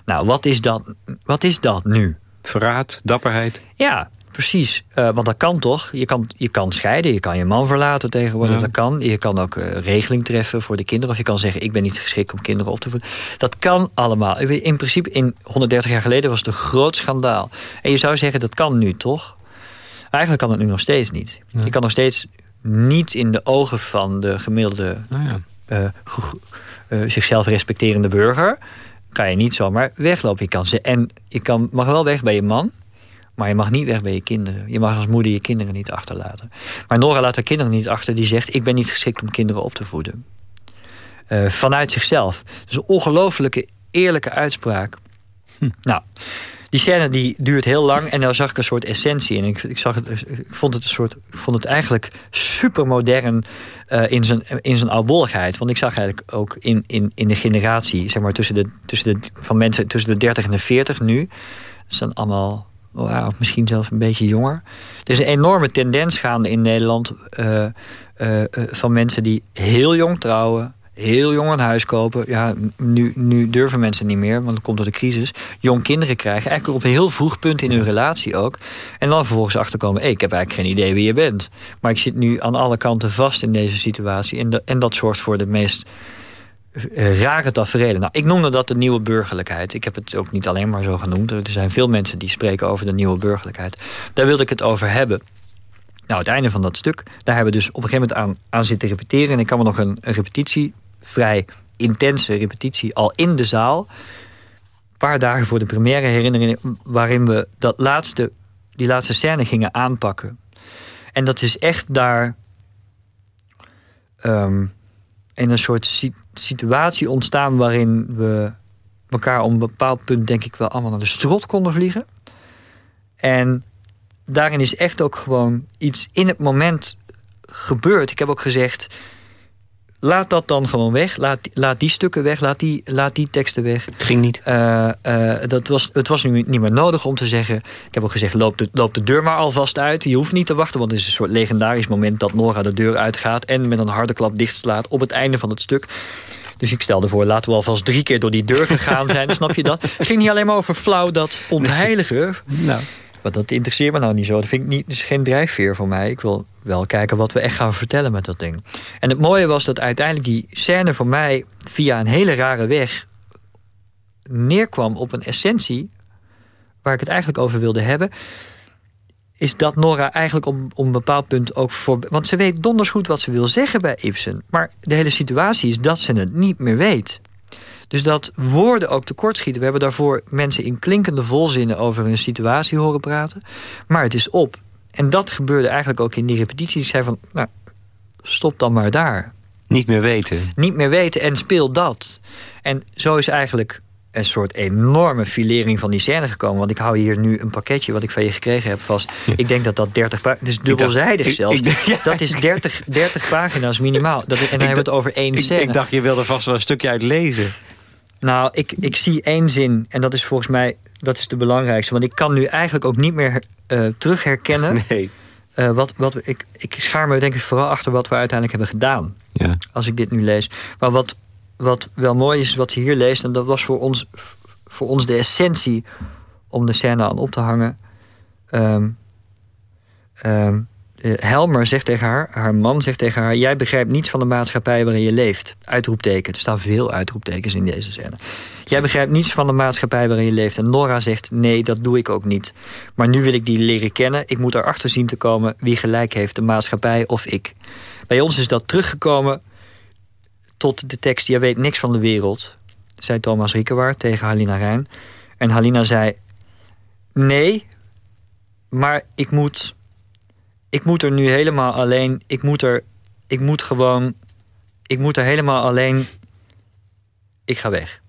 Nou, wat is dat, wat is dat nu? Verraad, dapperheid? Ja, Precies, uh, want dat kan toch? Je kan, je kan scheiden, je kan je man verlaten tegenwoordig, dat kan. Je kan ook uh, regeling treffen voor de kinderen. Of je kan zeggen, ik ben niet geschikt om kinderen op te voeden. Dat kan allemaal. In principe, in 130 jaar geleden was het een groot schandaal. En je zou zeggen, dat kan nu toch? Eigenlijk kan het nu nog steeds niet. Je kan nog steeds niet in de ogen van de gemiddelde... Oh ja. uh, zichzelf respecterende burger... kan je niet zomaar weglopen. Je kan ze, en je kan, mag wel weg bij je man... Maar je mag niet weg bij je kinderen. Je mag als moeder je kinderen niet achterlaten. Maar Nora laat haar kinderen niet achter. Die zegt, ik ben niet geschikt om kinderen op te voeden. Uh, vanuit zichzelf. Dus een ongelofelijke eerlijke uitspraak. Hm. Nou, die scène die duurt heel lang. En daar zag ik een soort essentie in. Ik, ik, zag het, ik, vond, het een soort, ik vond het eigenlijk super modern uh, in, zijn, in zijn oudbolligheid. Want ik zag eigenlijk ook in, in, in de generatie... Zeg maar, tussen de, tussen de, van mensen tussen de 30 en de 40 nu... Dat zijn allemaal wow, misschien zelfs een beetje jonger. Er is een enorme tendens gaande in Nederland uh, uh, van mensen die heel jong trouwen, heel jong een huis kopen. Ja, nu, nu durven mensen niet meer, want dat komt door de crisis. Jong kinderen krijgen, eigenlijk op een heel vroeg punt in hun relatie ook. En dan vervolgens achterkomen, hey, ik heb eigenlijk geen idee wie je bent. Maar ik zit nu aan alle kanten vast in deze situatie. En, en dat zorgt voor de meest rare tafereelen. Nou, ik noemde dat de nieuwe burgerlijkheid. Ik heb het ook niet alleen maar zo genoemd. Er zijn veel mensen die spreken over de nieuwe burgerlijkheid. Daar wilde ik het over hebben. Nou, het einde van dat stuk, daar hebben we dus op een gegeven moment aan, aan zitten repeteren. En ik kan me nog een, repetitie, vrij intense repetitie, al in de zaal. Een paar dagen voor de première herinneren, waarin we dat laatste, die laatste scène gingen aanpakken. En dat is echt daar... Um, in een soort situatie ontstaan waarin we elkaar op een bepaald punt, denk ik wel, allemaal naar de strot konden vliegen. En daarin is echt ook gewoon iets in het moment gebeurd. Ik heb ook gezegd, laat dat dan gewoon weg. Laat, laat die stukken weg. Laat die, laat die teksten weg. Het ging niet. Uh, uh, dat was, het was nu niet meer nodig om te zeggen. Ik heb ook gezegd, loop de, loop de deur maar alvast uit. Je hoeft niet te wachten, want het is een soort legendarisch moment... dat Nora de deur uitgaat en met een harde klap dichtslaat... op het einde van het stuk. Dus ik stelde voor, laten we alvast drie keer door die deur gegaan zijn. <laughs> snap je dat? Het ging niet alleen maar over flauw dat ontheiligen. Nou. Maar dat interesseert me nou niet zo. Dat vind ik niet, is geen drijfveer voor mij. Ik wil wel kijken wat we echt gaan vertellen met dat ding. En het mooie was dat uiteindelijk die scène voor mij... via een hele rare weg neerkwam op een essentie... waar ik het eigenlijk over wilde hebben... is dat Nora eigenlijk op, op een bepaald punt ook voor... want ze weet donders goed wat ze wil zeggen bij Ibsen. Maar de hele situatie is dat ze het niet meer weet. Dus dat woorden ook tekortschieten. We hebben daarvoor mensen in klinkende volzinnen over hun situatie horen praten. Maar het is op. En dat gebeurde eigenlijk ook in die repetitie. Die zei van, nou, stop dan maar daar. Niet meer weten. Niet meer weten en speel dat. En zo is eigenlijk een soort enorme filering van die scène gekomen. Want ik hou hier nu een pakketje wat ik van je gekregen heb vast. Ik denk dat dat 30 pagina's... Het is dubbelzijdig zelfs. dat is 30, 30 pagina's minimaal. Dat, en dan hebben we het over één scène. Ik dacht, je wilde vast wel een stukje uit lezen. Nou, ik, ik zie één zin. En dat is volgens mij dat is de belangrijkste. Want ik kan nu eigenlijk ook niet meer uh, terug herkennen. <laughs> Nee. Uh, wat, wat, ik, ik schaar me denk ik vooral achter wat we uiteindelijk hebben gedaan. Ja. Als ik dit nu lees. Maar wat, wat wel mooi is, wat ze hier leest... en dat was voor ons, voor ons de essentie om de scène aan op te hangen... Um, um, uh, Helmer zegt tegen haar, haar man zegt tegen haar... jij begrijpt niets van de maatschappij waarin je leeft. Uitroepteken. Er staan veel uitroeptekens in deze scène. Jij begrijpt niets van de maatschappij waarin je leeft. En Nora zegt, nee, dat doe ik ook niet. Maar nu wil ik die leren kennen. Ik moet erachter zien te komen wie gelijk heeft, de maatschappij of ik. Bij ons is dat teruggekomen tot de tekst... jij weet niks van de wereld, zei Thomas Riekewaard tegen Halina Rijn. En Halina zei, nee, maar ik moet ik moet er nu helemaal alleen. Ik moet er. Ik moet gewoon. Ik moet er helemaal alleen. Ik ga weg.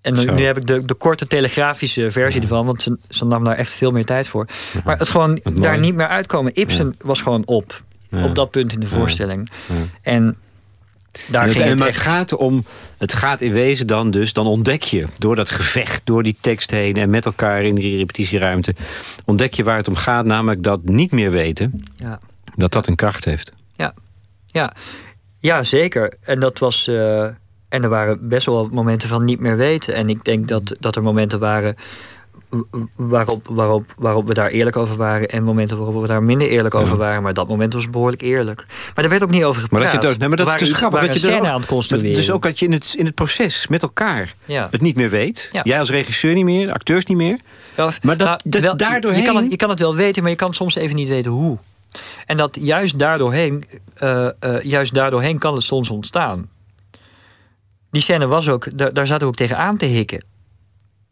En nu, heb ik de, de korte telegrafische versie ervan, want ze, ze nam daar echt veel meer tijd voor. Maar het gewoon daar niet meer uitkomen. Ibsen was gewoon op. Op dat punt in de voorstelling. En daar ging het, maar het gaat om, het gaat in wezen dan dus, dan ontdek je door dat gevecht, door die tekst heen en met elkaar in die repetitieruimte, ontdek je waar het om gaat, namelijk dat niet meer weten, ja. dat dat een kracht heeft. Ja, ja. ja zeker. En dat was, uh, en er waren best wel momenten van niet meer weten. En ik denk dat, dat er momenten waren waarop, waarop, waarop we daar eerlijk over waren... en momenten waarop we daar minder eerlijk over waren. Maar dat moment was behoorlijk eerlijk. Maar daar werd ook niet over gepraat. Maar dat, je het, nee, maar dat is dus grappig. Dat je er aan het construeren. Dus ook dat je in het, in het proces met elkaar het niet meer weet. Jij als regisseur niet meer, acteurs niet meer. maar dat, nou, dat daardoorheen... Je kan, het, je kan het wel weten, maar je kan soms even niet weten hoe. En dat juist daardoorheen, uh, uh, juist daardoorheen kan het soms ontstaan. Die scène was ook, daar, daar zaten we ook tegen aan te hikken.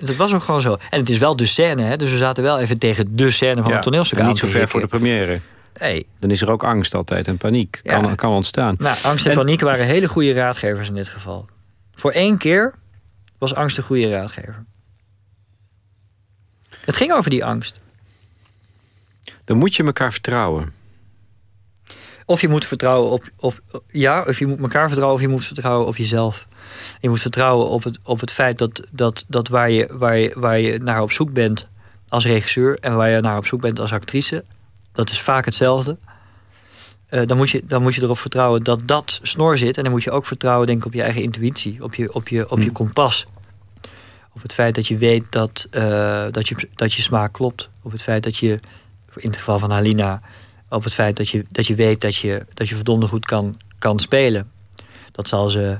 Dat was ook gewoon zo. En het is wel de scène, hè? dus we zaten wel even tegen de scène van het toneelstuk aan niet zo ver voor de première. Hey. Dan is er ook angst altijd en paniek. Kan, kan ontstaan. Nou, angst en, paniek waren hele goede raadgevers in dit geval. Voor één keer was angst een goede raadgever. Het ging over die angst. Dan moet je elkaar vertrouwen. Of je moet vertrouwen op, op ja, of je moet elkaar vertrouwen, of je moet vertrouwen op jezelf. Je moet vertrouwen op het, op het feit dat, dat, dat waar, je, waar, je, waar je naar op zoek bent als regisseur en waar je naar op zoek bent als actrice, dat is vaak hetzelfde. Uh, dan, moet je, dan moet je erop vertrouwen dat dat snor zit. En dan moet je ook vertrouwen denk ik, op je eigen intuïtie, op je, op je, op je hmm. kompas. Op het feit dat je weet dat, uh, dat, je, dat je smaak klopt. Op het feit dat je, in het geval van Halina, op het feit dat je, dat je weet dat je, dat je verdomde goed kan, kan spelen. Dat zal ze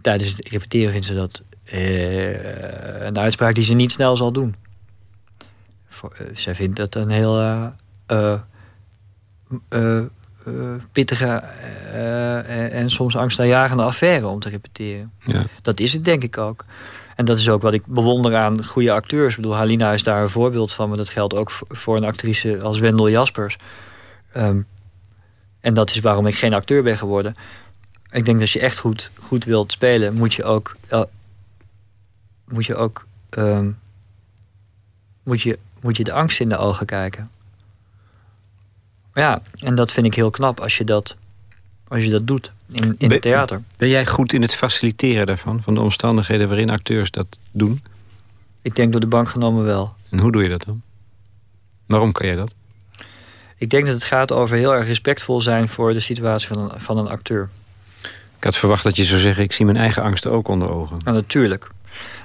tijdens het repeteren vindt ze dat uh, een uitspraak die ze niet snel zal doen. Voor, uh, zij vindt dat een heel uh, pittige en, en, soms angstaanjagende affaire om te repeteren. Ja. Dat is het denk ik ook. En dat is ook wat ik bewonder aan goede acteurs. Ik bedoel, Halina is daar een voorbeeld van, maar dat geldt ook voor een actrice als Wendel Jaspers. Um, en dat is waarom ik geen acteur ben geworden ik denk dat als je echt goed, goed wilt spelen, moet je ook. Moet je ook. Um, moet, je, moet je de angst in de ogen kijken. Ja, en dat vind ik heel knap als je dat, als je dat doet in, in het theater. Ben jij goed in het faciliteren daarvan, van de omstandigheden waarin acteurs dat doen? Ik denk door de bank genomen wel. En hoe doe je dat dan? Waarom kan jij dat? Ik denk dat het gaat over heel erg respectvol zijn voor de situatie van een, van een acteur. Ik had verwacht dat je zou zeggen, ik zie mijn eigen angsten ook onder ogen. Nou, natuurlijk.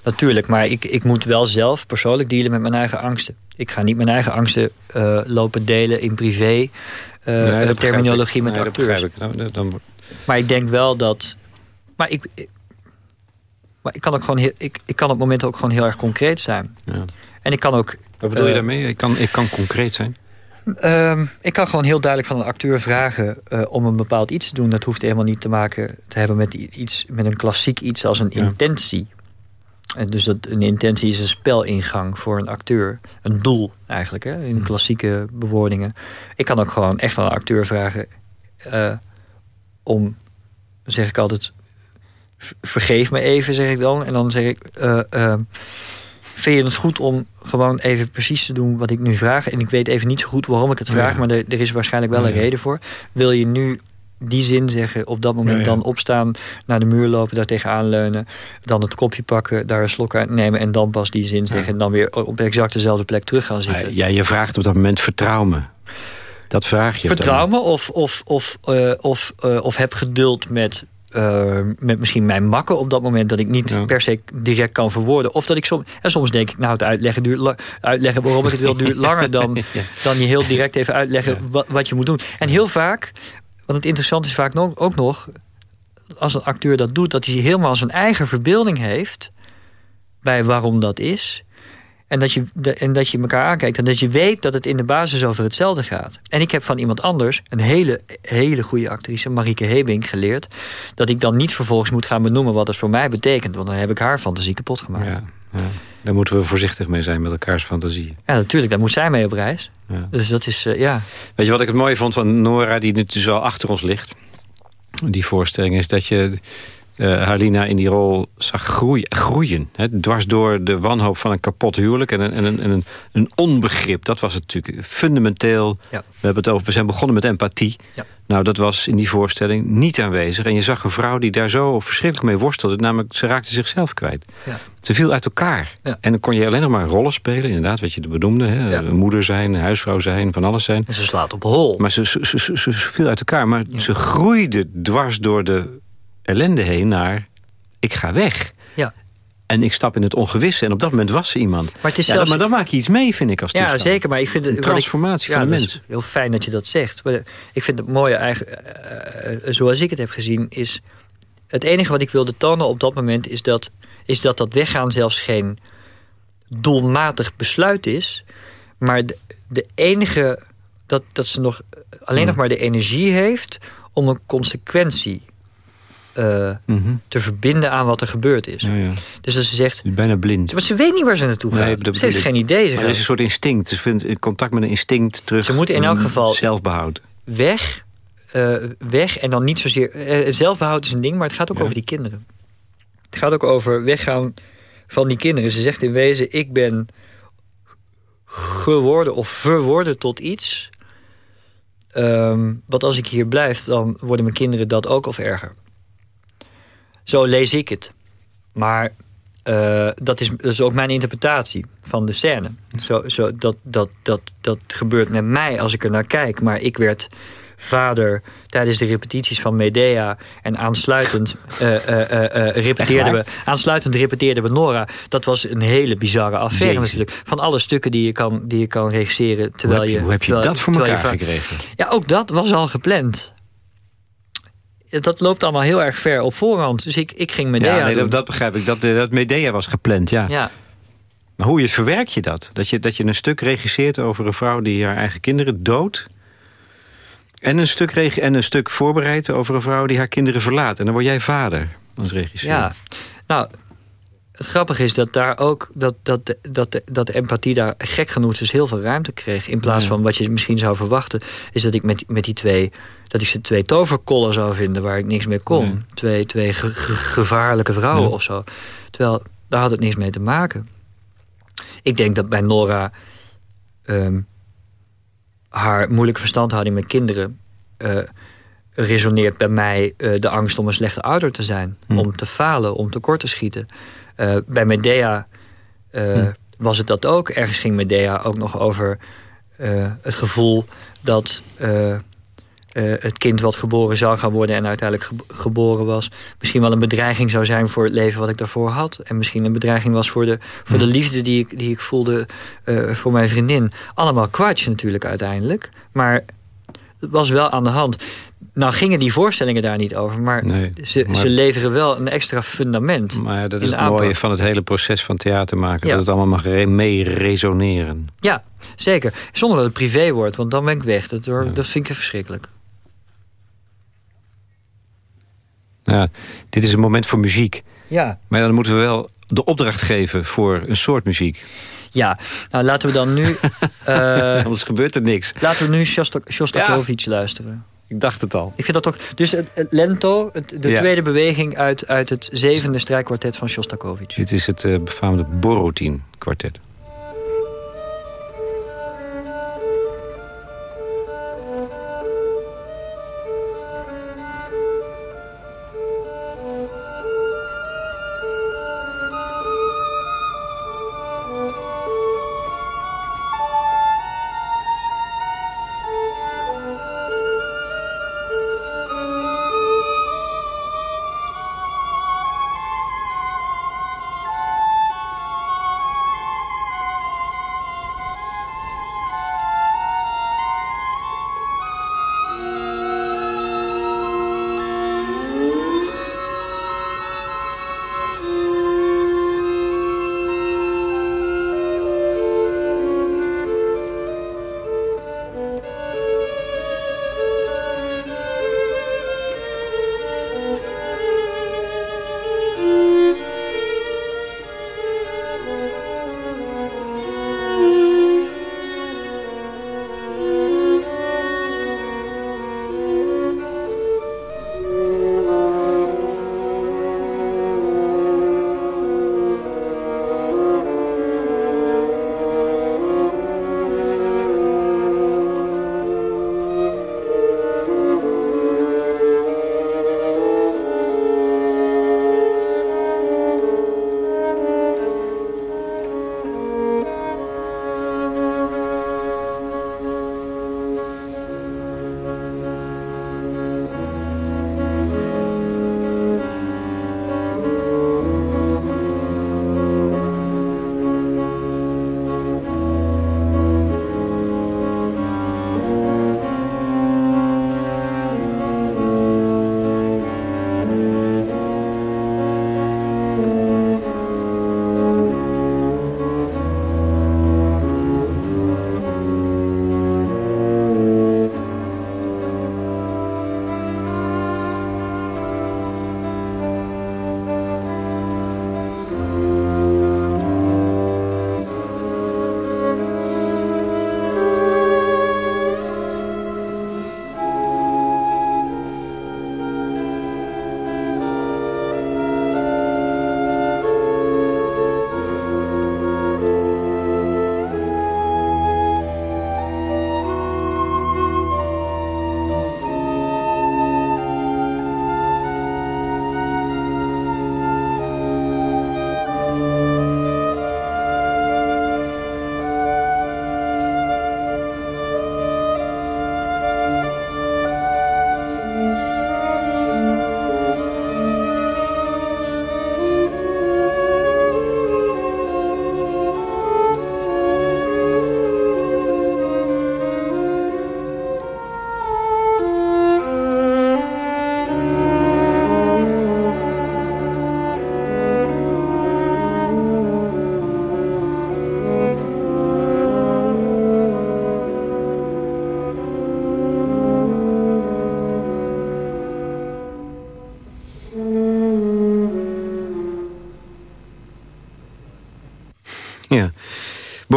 Natuurlijk, maar ik, ik moet wel zelf persoonlijk dealen met mijn eigen angsten. Ik ga niet mijn eigen angsten uh, lopen delen in privé uh, terminologie met nee, acteurs. Dat ik. Nou, dan... Maar ik denk wel dat... Maar ik, maar ik kan ook gewoon heel, ik, ik kan op momenten ook gewoon heel erg concreet zijn. Ja. En ik kan ook... Wat bedoel je uh, daarmee? Ik kan, ik kan concreet zijn? Um, ik kan gewoon heel duidelijk van een acteur vragen uh, om een bepaald iets te doen. Dat hoeft helemaal niet te maken te hebben met, iets, met een klassiek iets als een ja. intentie. En dus dat, een intentie is een spelingang voor een acteur. Een doel eigenlijk, hè, in klassieke bewoordingen. Ik kan ook gewoon echt aan een acteur vragen uh, om, zeg ik altijd, vergeef me even, zeg ik dan. En dan zeg ik, uh, vind je het goed om gewoon even precies te doen wat ik nu vraag? En ik weet even niet zo goed waarom ik het vraag, maar er, er, is waarschijnlijk wel een reden voor. Wil je nu die zin zeggen, op dat moment dan opstaan, naar de muur lopen, daar tegenaan leunen, dan het kopje pakken, daar een slok uit nemen en dan pas die zin zeggen en dan weer op exact dezelfde plek terug gaan zitten? Ja, je vraagt op dat moment vertrouw me. Dat vraag je. Vertrouw me of, of, of, uh, of, uh, of heb geduld met uh, met misschien mijn makken op dat moment... dat ik niet per se direct kan verwoorden. Of dat ik soms... En soms denk ik, nou, het uitleggen, duurt, uitleggen waarom ik het wil... duurt <laughs> langer dan, dan je heel direct even uitleggen wat, wat je moet doen. En heel vaak, wat het interessant is vaak nog, ook nog... als een acteur dat doet, dat hij helemaal zijn eigen verbeelding heeft... bij waarom dat is... En dat, je, en dat je elkaar aankijkt. En dat je weet dat het in de basis over hetzelfde gaat. En ik heb van iemand anders, een hele, hele goede actrice, Marieke Hebing, geleerd. dat ik dan niet vervolgens moet gaan benoemen wat het voor mij betekent. Want dan heb ik haar fantasie kapot gemaakt. Ja, ja. Daar moeten we voorzichtig mee zijn met elkaars fantasie. Ja, natuurlijk. Daar moet zij mee op reis. Ja. Dus dat is, uh, ja. Weet je wat ik het mooie vond van Nora, die nu dus al achter ons ligt? Die voorstelling is dat je uh, Harlina in die rol zag groeien. groeien hè, dwars door de wanhoop van een kapot huwelijk en een, en een, en een, een onbegrip. Dat was het natuurlijk fundamenteel. Ja. We, hebben het over, we zijn begonnen met empathie. Ja. Nou, dat was in die voorstelling niet aanwezig. En je zag een vrouw die daar zo verschrikkelijk mee worstelde. Namelijk, ze raakte zichzelf kwijt. Ja. Ze viel uit elkaar. En dan kon je alleen nog maar rollen spelen. Inderdaad, wat je benoemde. Hè? Moeder zijn, huisvrouw zijn, van alles zijn. En ze slaat op hol. Maar ze, ze, ze viel uit elkaar. Maar ze groeide dwars door de ellende heen naar ik ga weg. Ja. En ik stap in het ongewisse. En op dat moment was ze iemand. Maar, het is zelfs... maar dan maak je iets mee, vind ik, als Ja, zeker. Maar ik vind het, een transformatie van de mens. heel fijn dat je dat zegt. Ik vind het mooie, eigenlijk, uh, zoals ik het heb gezien... is het enige wat ik wilde tonen op dat moment... is dat is dat, dat weggaan zelfs geen doelmatig besluit is... maar de, de enige... Dat, dat ze nog alleen nog hmm. maar de energie heeft... om een consequentie uh, te verbinden aan wat er gebeurd is. Ja, ja. Dus als ze zegt... bijna blind. Maar ze weet niet waar ze naartoe gaat. Nee, ze heeft geen idee. Maar er is een soort instinct. Ze vindt in contact met een instinct terug. Ze moet in elk geval... Zelfbehoud. Weg. Uh, weg. En dan niet zozeer... Uh, zelfbehoud is een ding, maar het gaat ook over die kinderen. Het gaat ook over weggaan van die kinderen. Ze zegt in wezen, ik ben geworden of verworden tot iets... Um, wat als ik hier blijf, dan worden mijn kinderen dat ook of erger. Zo lees ik het. Maar uh, dat, is, dat is ook mijn interpretatie van de scène. Zo, zo, dat, dat, dat, dat gebeurt met mij als ik er naar kijk. Maar ik werd vader tijdens de repetities van Medea. En aansluitend, uh, uh, repeteerden we, aansluitend repeteerden we Nora. Dat was een hele bizarre affaire natuurlijk. Van alle stukken die je kan, die je kan regisseren. Terwijl hoe heb je, hoe heb je dat voor elkaar gekregen? Ja, ook dat was al gepland dat loopt allemaal heel erg ver op voorhand. Dus ik, ik ging Medea ja, nee, dat, dat, begrijp ik. Dat, dat Medea was gepland, ja. ja. Maar hoe je verwerk je dat? Dat je, dat je een stuk regisseert over een vrouw die haar eigen kinderen doodt... En een, stuk en een stuk voorbereidt over een vrouw die haar kinderen verlaat. En dan word jij vader als regisseur. Ja, nou, het grappige is dat daar ook dat, dat, dat, dat de empathie daar gek genoeg dus heel veel ruimte kreeg. In plaats van wat je misschien zou verwachten, is dat ik met, met die twee, dat ik ze twee toverkollen zou vinden waar ik niks mee kon. Twee, twee gevaarlijke vrouwen of zo. Terwijl daar had het niks mee te maken. Ik denk dat bij Nora ehm, haar moeilijke verstandhouding met kinderen uh, resoneert bij mij uh, de angst om een slechte ouder te zijn. Hm. Om te falen, om tekort te schieten. Uh, bij Medea hm. was het dat ook. Ergens ging Medea ook nog over het gevoel dat uh, het kind wat geboren zou gaan worden en uiteindelijk geboren was, misschien wel een bedreiging zou zijn voor het leven wat ik daarvoor had. En misschien een bedreiging was voor de, voor de liefde die ik, die ik voelde uh, voor mijn vriendin. Allemaal kwatsch natuurlijk uiteindelijk. Maar het was wel aan de hand. Nou gingen die voorstellingen daar niet over, maar, nee, ze, ze leveren wel een extra fundament. Maar ja, dat is het mooie van het hele proces van theater maken. Dat het allemaal mag mee resoneren. Ja, zeker. Zonder dat het privé wordt, want dan ben ik weg. Dat, dat vind ik verschrikkelijk. Ja, dit is een moment voor muziek. Ja. Maar dan moeten we wel de opdracht geven voor een soort muziek. Ja, nou laten we dan nu... uh, <laughs> Anders gebeurt er niks. Laten we nu Shostakovich luisteren. Ik dacht het al. Ik vind dat ook... Dus het, Lento, de tweede beweging uit, uit het zevende strijkkwartet van Shostakovich. Dit is het uh, befaamde Borotin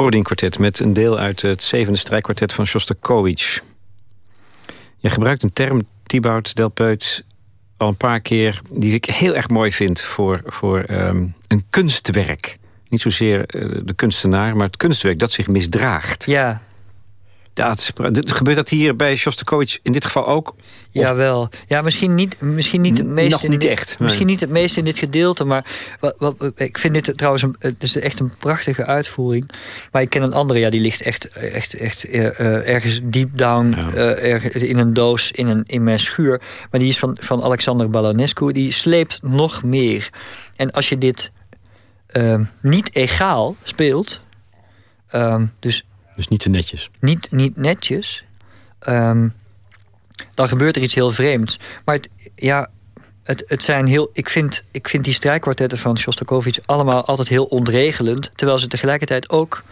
Kwartet met een deel uit het zevende strijkkwartet van Shostakovich. Je gebruikt een term, Thibaut Delpeut, al een paar keer... die ik heel erg mooi vind voor, voor um, een kunstwerk. Niet zozeer uh, de kunstenaar, maar het kunstwerk dat zich misdraagt. Ja, dat, gebeurt dat hier bij Shostakovich in dit geval ook? Ja, wel. Ja, misschien niet, misschien niet het meest. Nog niet echt. Misschien niet het meest in dit gedeelte, maar wat, wat, ik vind dit trouwens een, het is echt een prachtige uitvoering. Maar ik ken een andere, ja, die ligt echt, echt, echt uh, ergens deep down uh, ergens in een doos in, een, in mijn schuur. Maar die is van, van Alexander Balanescu. Die sleept nog meer. En als je dit uh, niet egaal speelt, um, dus dus niet te netjes. Niet, niet netjes. Um, dan gebeurt er iets heel vreemds. Maar het, ja, het, het zijn heel, ik, vind, ik vind die strijkkwartetten van Shostakovich allemaal altijd heel ontregelend. Terwijl ze tegelijkertijd ook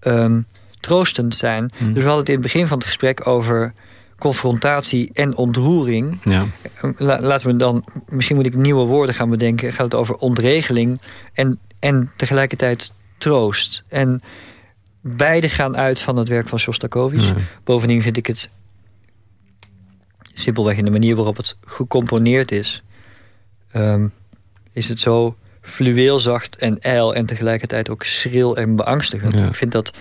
um, troostend zijn. Hmm. Dus we hadden het in het begin van het gesprek over confrontatie en ontroering. Ja. Ehm, laten we dan, misschien moet ik nieuwe woorden gaan bedenken. Gaat het over ontregeling en, en tegelijkertijd troost. En beide gaan uit van het werk van Shostakovich. Bovendien vind ik het simpelweg in de manier waarop het gecomponeerd is... Um, is het zo fluweelzacht en ijl en tegelijkertijd ook schril en beangstigend. Ik vind dat...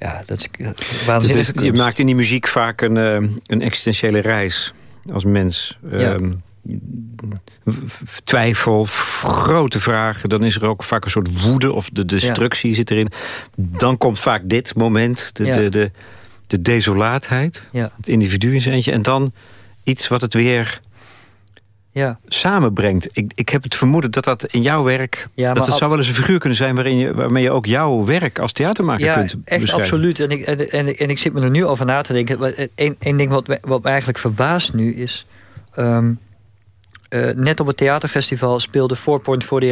Ja, dat is waanzinnig. je maakt in die muziek vaak een, uh, een existentiële reis als mens. Ja. Um, twijfel, grote vragen. Dan is er ook vaak een soort woede of de destructie zit erin. Dan komt vaak dit moment, de, de, de, de desolaatheid. Het individu in zijn eentje. En dan iets wat het weer ja. samenbrengt. Ik, ik heb het vermoeden dat dat in jouw werk... Ja, dat het zou wel eens een figuur kunnen zijn... Waarin je, waarmee je ook jouw werk als theatermaker ja, kunt echt absoluut. En ik, en, en, en, ik zit me er nu over na te denken. Eén ding wat, wat me eigenlijk verbaast nu is... Um, uh, net op het theaterfestival speelde 4.48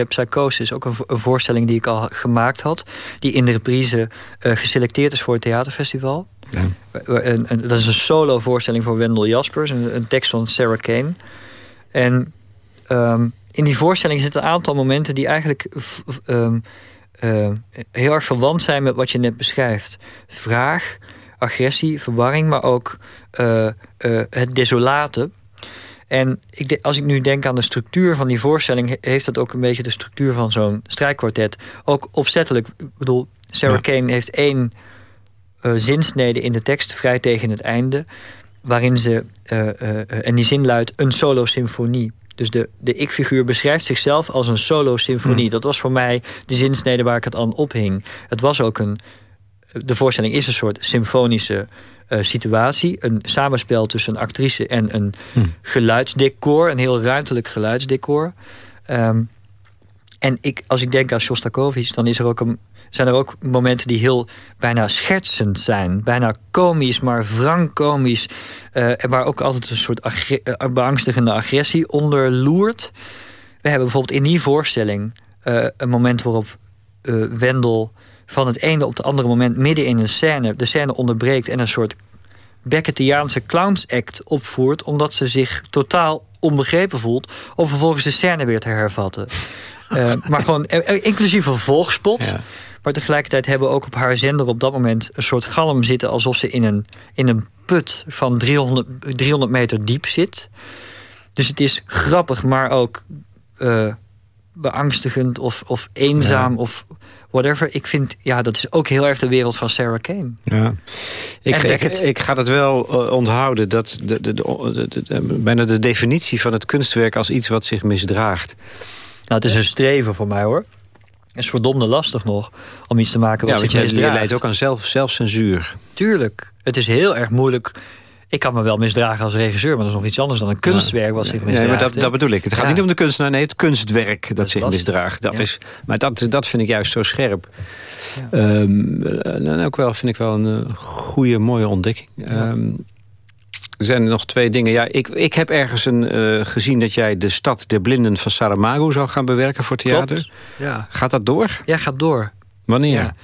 Psychosis. Ook een, een, voorstelling die ik al gemaakt had. Die in de reprise uh, geselecteerd is voor het theaterfestival. Ja. En, en, dat is een solo voorstelling voor Wendell Jaspers. Een, een tekst van Sarah Kane. En um, in die voorstelling zitten een aantal momenten... die eigenlijk um, uh, heel erg verwant zijn met wat je net beschrijft. Vraag, agressie, verwarring... maar ook het desolate en ik, als ik nu denk aan de structuur van die voorstelling... heeft dat ook een beetje de structuur van zo'n strijkkwartet. Ook opzettelijk. Ik bedoel, Sarah Kane heeft één uh, zinsnede in de tekst... vrij tegen het einde... waarin ze, uh, uh, en die zin luidt... een solo-symfonie. Dus de, de ik-figuur beschrijft zichzelf als een solo-symfonie. Hmm. Dat was voor mij de zinsnede waar ik het aan ophing. Het was ook een... De voorstelling is een soort symfonische uh, situatie. Een samenspel tussen een actrice en een hm. geluidsdecor. Een heel ruimtelijk geluidsdecor. Um, en ik, als ik denk aan Shostakovich, dan is er ook een, zijn er ook momenten die heel bijna schertsend zijn. Bijna komisch, maar wrang komisch. Uh, en waar ook altijd een soort uh, beangstigende agressie onder loert. We hebben bijvoorbeeld in die voorstelling uh, een moment waarop Wendel van het ene op het andere moment midden in een scène... de scène onderbreekt en een soort Beckettiaanse clownsact opvoert... omdat ze zich totaal onbegrepen voelt... om vervolgens de scène weer te hervatten. uh, <laughs> maar gewoon eh, eh, inclusief een volgspot... Ja. Maar tegelijkertijd hebben we ook op haar zender op dat moment... een soort galm zitten alsof ze in een, in een put van 300, 300 meter diep zit. Dus het is grappig, maar ook uh, beangstigend of, of eenzaam... Ja. of whatever. Ik vind, ja, dat is ook heel erg de wereld van Sarah Kane. Ja. Ik, ik, ik, ga het wel eh, onthouden, dat de, de, de, bijna de definitie van het kunstwerk als iets wat zich misdraagt. Nou, het is een streven voor mij hoor. Het is verdomde lastig nog om iets te maken wat ja, zich misdraagt. Je leidt ook aan zelf, zelfcensuur. Tuurlijk. Het is heel erg moeilijk ik kan me wel misdragen als regisseur, maar dat is nog iets anders dan een kunstwerk wat zich misdraagt. Nee, maar dat, dat bedoel ik. Het gaat niet om de kunstenaar, nee, het kunstwerk dat, zich misdraagt. Dat is, maar dat, dat vind ik juist zo scherp. Um, ook wel, vind ik wel een uh, goede, mooie ontdekking. Um, er zijn nog twee dingen. Ja, ik, ik heb ergens een, uh, gezien dat jij de stad der blinden van Saramago zou gaan bewerken voor theater. Ja. Gaat dat door? Ja, gaat door. Wanneer? Ja.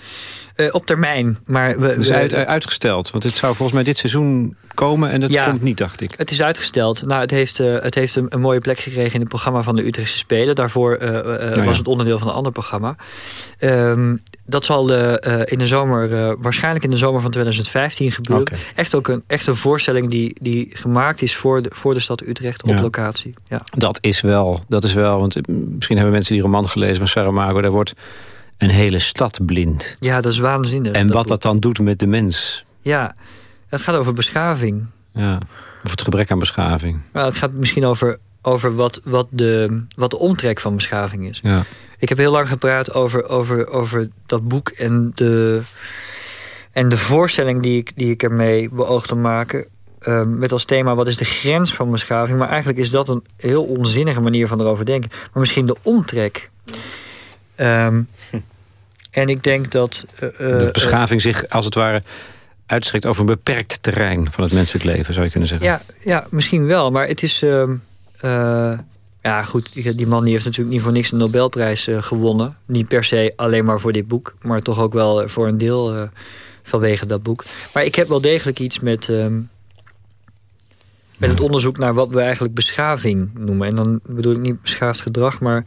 Uh, op termijn. Maar we, dus uit, uitgesteld. Want het zou volgens mij dit seizoen komen en dat ja, komt niet, dacht ik. Het is uitgesteld. Nou, het heeft, uh, het heeft een, een, mooie plek gekregen in het programma van de Utrechtse Spelen. Daarvoor uh, was het onderdeel van een ander programma. Um, dat zal in de zomer, waarschijnlijk in de zomer van 2015 gebeuren. Okay. Echt ook een, echt een voorstelling die, die gemaakt is voor de, voor de stad Utrecht op locatie. Ja. Dat is wel, dat is wel, want misschien hebben mensen die roman gelezen van Saramago. Daar wordt een hele stad blind. Ja, dat is waanzinnig. En wat dat dan doet met de mens. Ja, het gaat over beschaving. Ja, of het gebrek aan beschaving. Ja, het gaat misschien over, over wat, wat, de, wat de omtrek van beschaving is. Ja. Ik heb heel lang gepraat over, over, over dat boek en de, en de voorstelling die ik, die ik ermee beoog te maken. Ehm, met als thema wat is de grens van beschaving. Maar eigenlijk is dat een heel onzinnige manier van erover denken. Maar misschien de omtrek. Um, en ik denk dat... Uh, de beschaving zich als het ware uitstrekt over een beperkt terrein van het menselijk leven, zou je kunnen zeggen. Ja, ja misschien wel, maar het is... Uh, uh, ja, goed, die man die heeft natuurlijk niet voor niks een Nobelprijs uh, gewonnen. Niet per se alleen maar voor dit boek, maar toch ook wel voor een deel vanwege dat boek. Maar ik heb wel degelijk iets met, ehm, met het onderzoek naar wat we eigenlijk beschaving noemen. En dan bedoel ik niet beschaafd gedrag, maar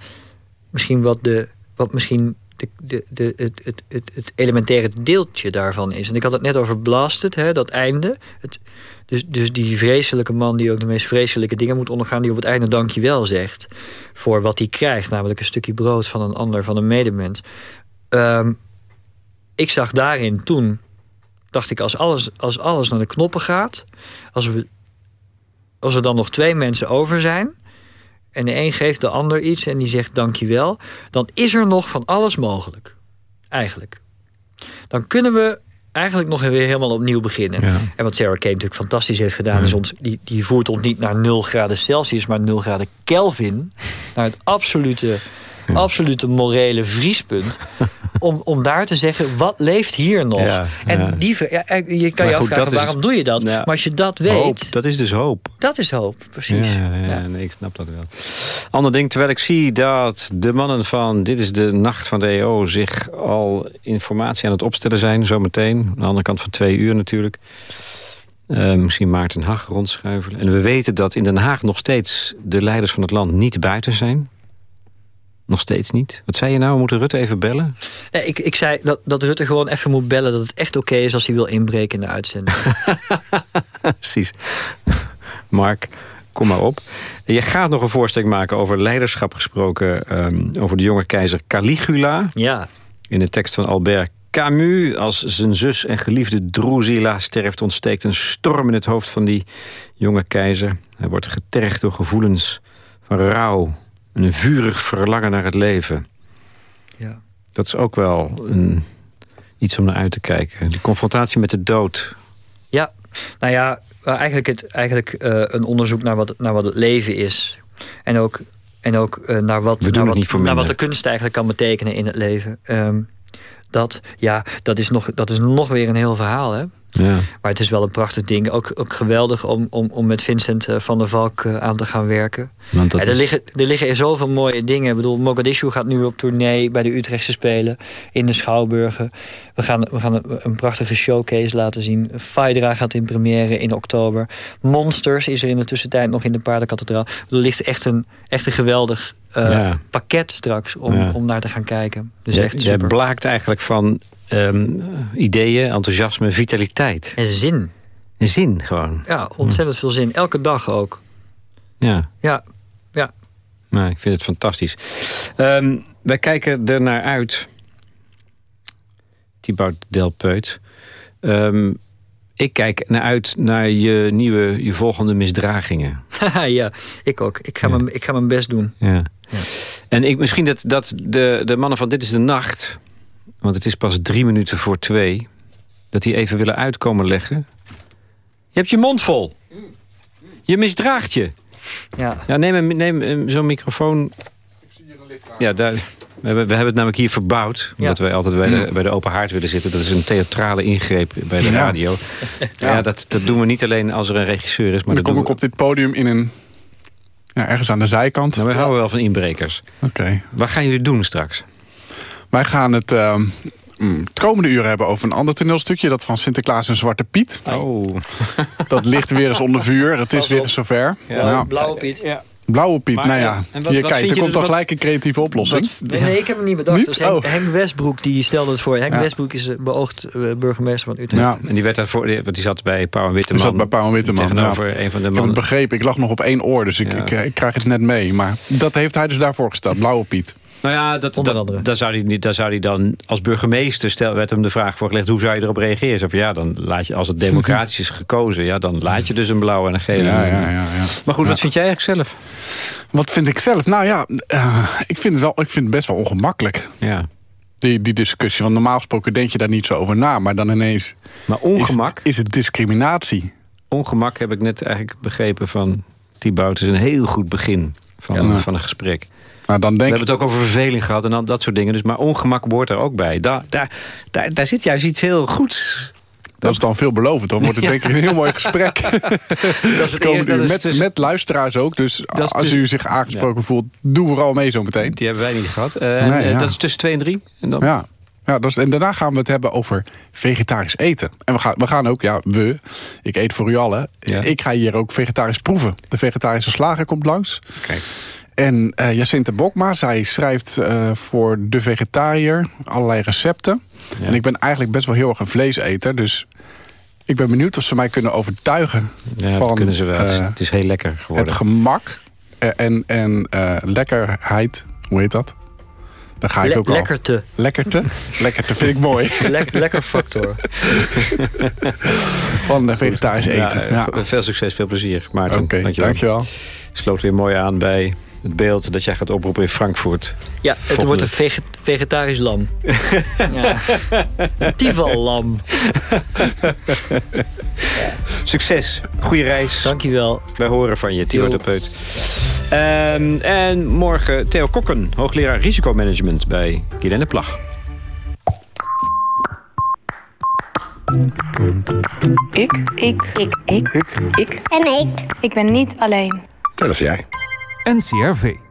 misschien wat, de, wat misschien de, de, de, het, het, het, elementaire deeltje daarvan is. En ik had het net over Blasted, hè, dat einde. Het, dus, dus die vreselijke man die ook de meest vreselijke dingen moet ondergaan... die op het einde dankjewel zegt voor wat hij krijgt. Namelijk een stukje brood van een ander, van een medemens. Um, ik zag daarin toen, dacht ik, als alles, als alles naar de knoppen gaat... als, we, als er dan nog twee mensen over zijn en de een geeft de ander iets en die zegt dankjewel... dan is er nog van alles mogelijk. Eigenlijk. Dan kunnen we eigenlijk nog weer helemaal opnieuw beginnen. En wat Sarah Kane natuurlijk fantastisch heeft gedaan... is ons, die, die voert ons niet naar 0 graden Celsius... maar 0 graden Kelvin. Naar het absolute absolute morele vriespunt. <laughs> om, om daar te zeggen, wat leeft hier nog? en Die, ja, je kan je afvragen, waarom doe je dat? Maar als je dat weet... Hoop, dat is dus hoop. Dat is hoop, precies. Ja, nee, ik snap dat wel. Ander ding, terwijl ik zie dat de mannen van Dit is de Nacht van de EO... zich al informatie aan het opstellen zijn, zometeen. Aan de andere kant van twee uur natuurlijk. Uh, misschien Maarten Hag rondschuivelen. En we weten dat in Den Haag nog steeds de leiders van het land niet buiten zijn. Nog steeds niet. Wat zei je nou? We moeten Rutte even bellen? Nee, ik, ik zei dat, dat Rutte gewoon even moet bellen... dat het echt oké is als hij wil inbreken in de uitzending. <laughs> Precies. Mark, kom maar op. Je gaat nog een voorstelling maken over leiderschap gesproken... Um, over de jonge keizer Caligula. Ja. In de tekst van Albert Camus. Als zijn zus en geliefde Drusilla sterft... ontsteekt een storm in het hoofd van die jonge keizer. Hij wordt getergd door gevoelens van rouw een vurig verlangen naar het leven. Ja. Dat is ook wel een, iets om naar uit te kijken. De confrontatie met de dood. Ja, nou ja, eigenlijk, het, eigenlijk uh, een onderzoek naar wat, naar wat het leven is. En ook, en ook uh, naar, wat, naar, wat, naar wat de kunst eigenlijk kan betekenen in het leven. Um, dat, ja, dat is, nog, dat is nog weer een heel verhaal. Hè? Ja. Maar het is wel een prachtig ding. Ook, ook geweldig om, om, om met Vincent eh, van der Valk eh, aan te gaan werken. Want dat er, liggen, er liggen zoveel mooie dingen. Ik bedoel, Mogadishu gaat nu op tournee bij de Utrechtse Spelen. In de Schouwburgen. We gaan, we gaan een, prachtige showcase laten zien. Phaedra gaat in première in oktober. Monsters is er in de tussentijd nog in de Paardenkathedraal. Er ligt echt een, echt een geweldig uh, pakket straks om, om naar te gaan kijken. Dus je, echt super. Blaakt eigenlijk van um, ideeën, enthousiasme, vitaliteit. En zin. En zin gewoon. Ja, ontzettend veel zin. Elke dag ook. Ja. Ja. ja. Nou, ik vind het fantastisch. Um, wij kijken er naar uit. Thibaut Delpeut. Um, ik kijk naar uit naar je nieuwe, je volgende misdragingen. <laughs> ja, ik ook. Ik ga, ja. mijn, ik ga mijn best doen. Ja. Ja. En ik, misschien dat, dat de, de mannen van Dit is de Nacht... want het is pas drie minuten voor twee... dat die even willen uitkomen leggen. Je hebt je mond vol. Je misdraagt je. Ja. Ja, neem, neem zo'n microfoon. Ik zie hier een licht Ja, daar... We hebben, we hebben het namelijk hier verbouwd. Omdat wij altijd bij de, bij de open haard willen zitten. Dat is een theatrale ingreep bij de radio. Ja, ja dat, dat doen we niet alleen als er een regisseur is. Maar dan kom ik op dit podium in een... Ja, ergens aan de zijkant. Nou, wij houden wel van inbrekers. Oké. Wat gaan jullie doen straks? Wij gaan het... Uh, mm, het komende uur hebben over een ander toneelstukje. Dat van Sinterklaas en Zwarte Piet. Oh. Dat ligt weer eens onder vuur. Het is weer eens zover. Ja. Blauwe Piet. Ja. Blauwe Piet, Maar, nou eh, ja. en wat- Hier, wat kijk, vind er je komt dus- toch gelijk een creatieve oplossing. Wat- Nee, ik heb hem niet bedacht. Niet? Henk, Oh. Henk Westbroek die stelde het voor. Henk Ja. Westbroek is eh, beoogd eh, burgemeester van Utrecht. Ja, En die werd daarvoor, want die zat bij Pauw en Witteman. Die zat bij Pauw en Witteman, Tegenover ja. een van de ik heb het begrepen. Ik lag nog op één oor, dus ik, Ja. ik, ik krijg het net mee. Maar dat heeft hij dus daarvoor gesteld. Blauwe Piet. Nou ja, dat, daar, zou hij niet, daar zou hij dan als burgemeester... Stel, werd hem de vraag voorgelegd, hoe zou je erop reageren? Van, ja, dan laat je, als het <laughs> democratisch is gekozen... Ja, dan laat je dus een blauwe en een gele. Ja, ja, ja, ja. Maar goed, Ja. wat vind jij eigenlijk zelf? Wat vind ik zelf? Nou ja, eh, ik, vind het wel, ik vind het best wel ongemakkelijk. Ja. Die, die discussie. Want normaal gesproken denk je daar niet zo over na. Maar dan ineens Maar is ongemak, het, is het discriminatie. ongemak heb ik net eigenlijk begrepen van Thibaut. is een heel goed begin van, Ja. van een gesprek. Nou, dan We denk hebben het ook over verveling gehad en dan dat soort dingen. Dus, maar ongemak hoort er ook bij. Daar, daar, daar, daar zit juist iets heel goeds. Dat is dan veelbelovend. Dan wordt het denk ik een heel mooi gesprek. <laughs> Dat is het Komende eerste, dat uur. is met, dus- met luisteraars ook. Dus als dus- u zich aangesproken voelt, doe vooral mee zo meteen. Die hebben wij niet gehad. Eh, Nee, eh, ja. Dat is tussen twee en drie. En dan, Ja. Ja, dat is, en daarna gaan we het hebben over vegetarisch eten. En we gaan, we gaan ook, ja, we, ik eet voor u allen. Ja. Ik ga hier ook vegetarisch proeven. De vegetarische slager komt langs. Kijk. En eh Jacinthe Bokma, zij schrijft eh, voor De Vegetariër allerlei recepten. Ja. En ik ben eigenlijk best wel heel erg een vleeseter. Dus ik ben benieuwd of ze mij kunnen overtuigen Ja, van dat kunnen ze wel. Het is- eh, het is heel lekker het geworden. gemak en, en, lekkerheid. Hoe heet dat? Daar ga ik Le- ook al. lekkerte. Lekkerte. Lekkerte vind ik mooi. <laughs> Lek- lekker factor. <laughs> Van de vegetarisch eten. Ja, Ja, Veel succes, veel plezier. Maarten, Oké, dankjewel. dankjewel. Sloot weer mooi aan bij het beeld dat jij gaat oproepen in Frankfurt. Ja, het Volgende. wordt een vege- vegetarisch lam. <laughs> ja. Tival-lam. <laughs> Succes, goede reis. Dankjewel. Wij horen van je, de Peut. Ehm, en morgen Theo Kokken, hoogleraar risicomanagement bij Guilaine Plag. Ik. Ik. Ik. Ik. Ik. Ik. En ik. Ik ben niet alleen. Dat is jij. NCRV.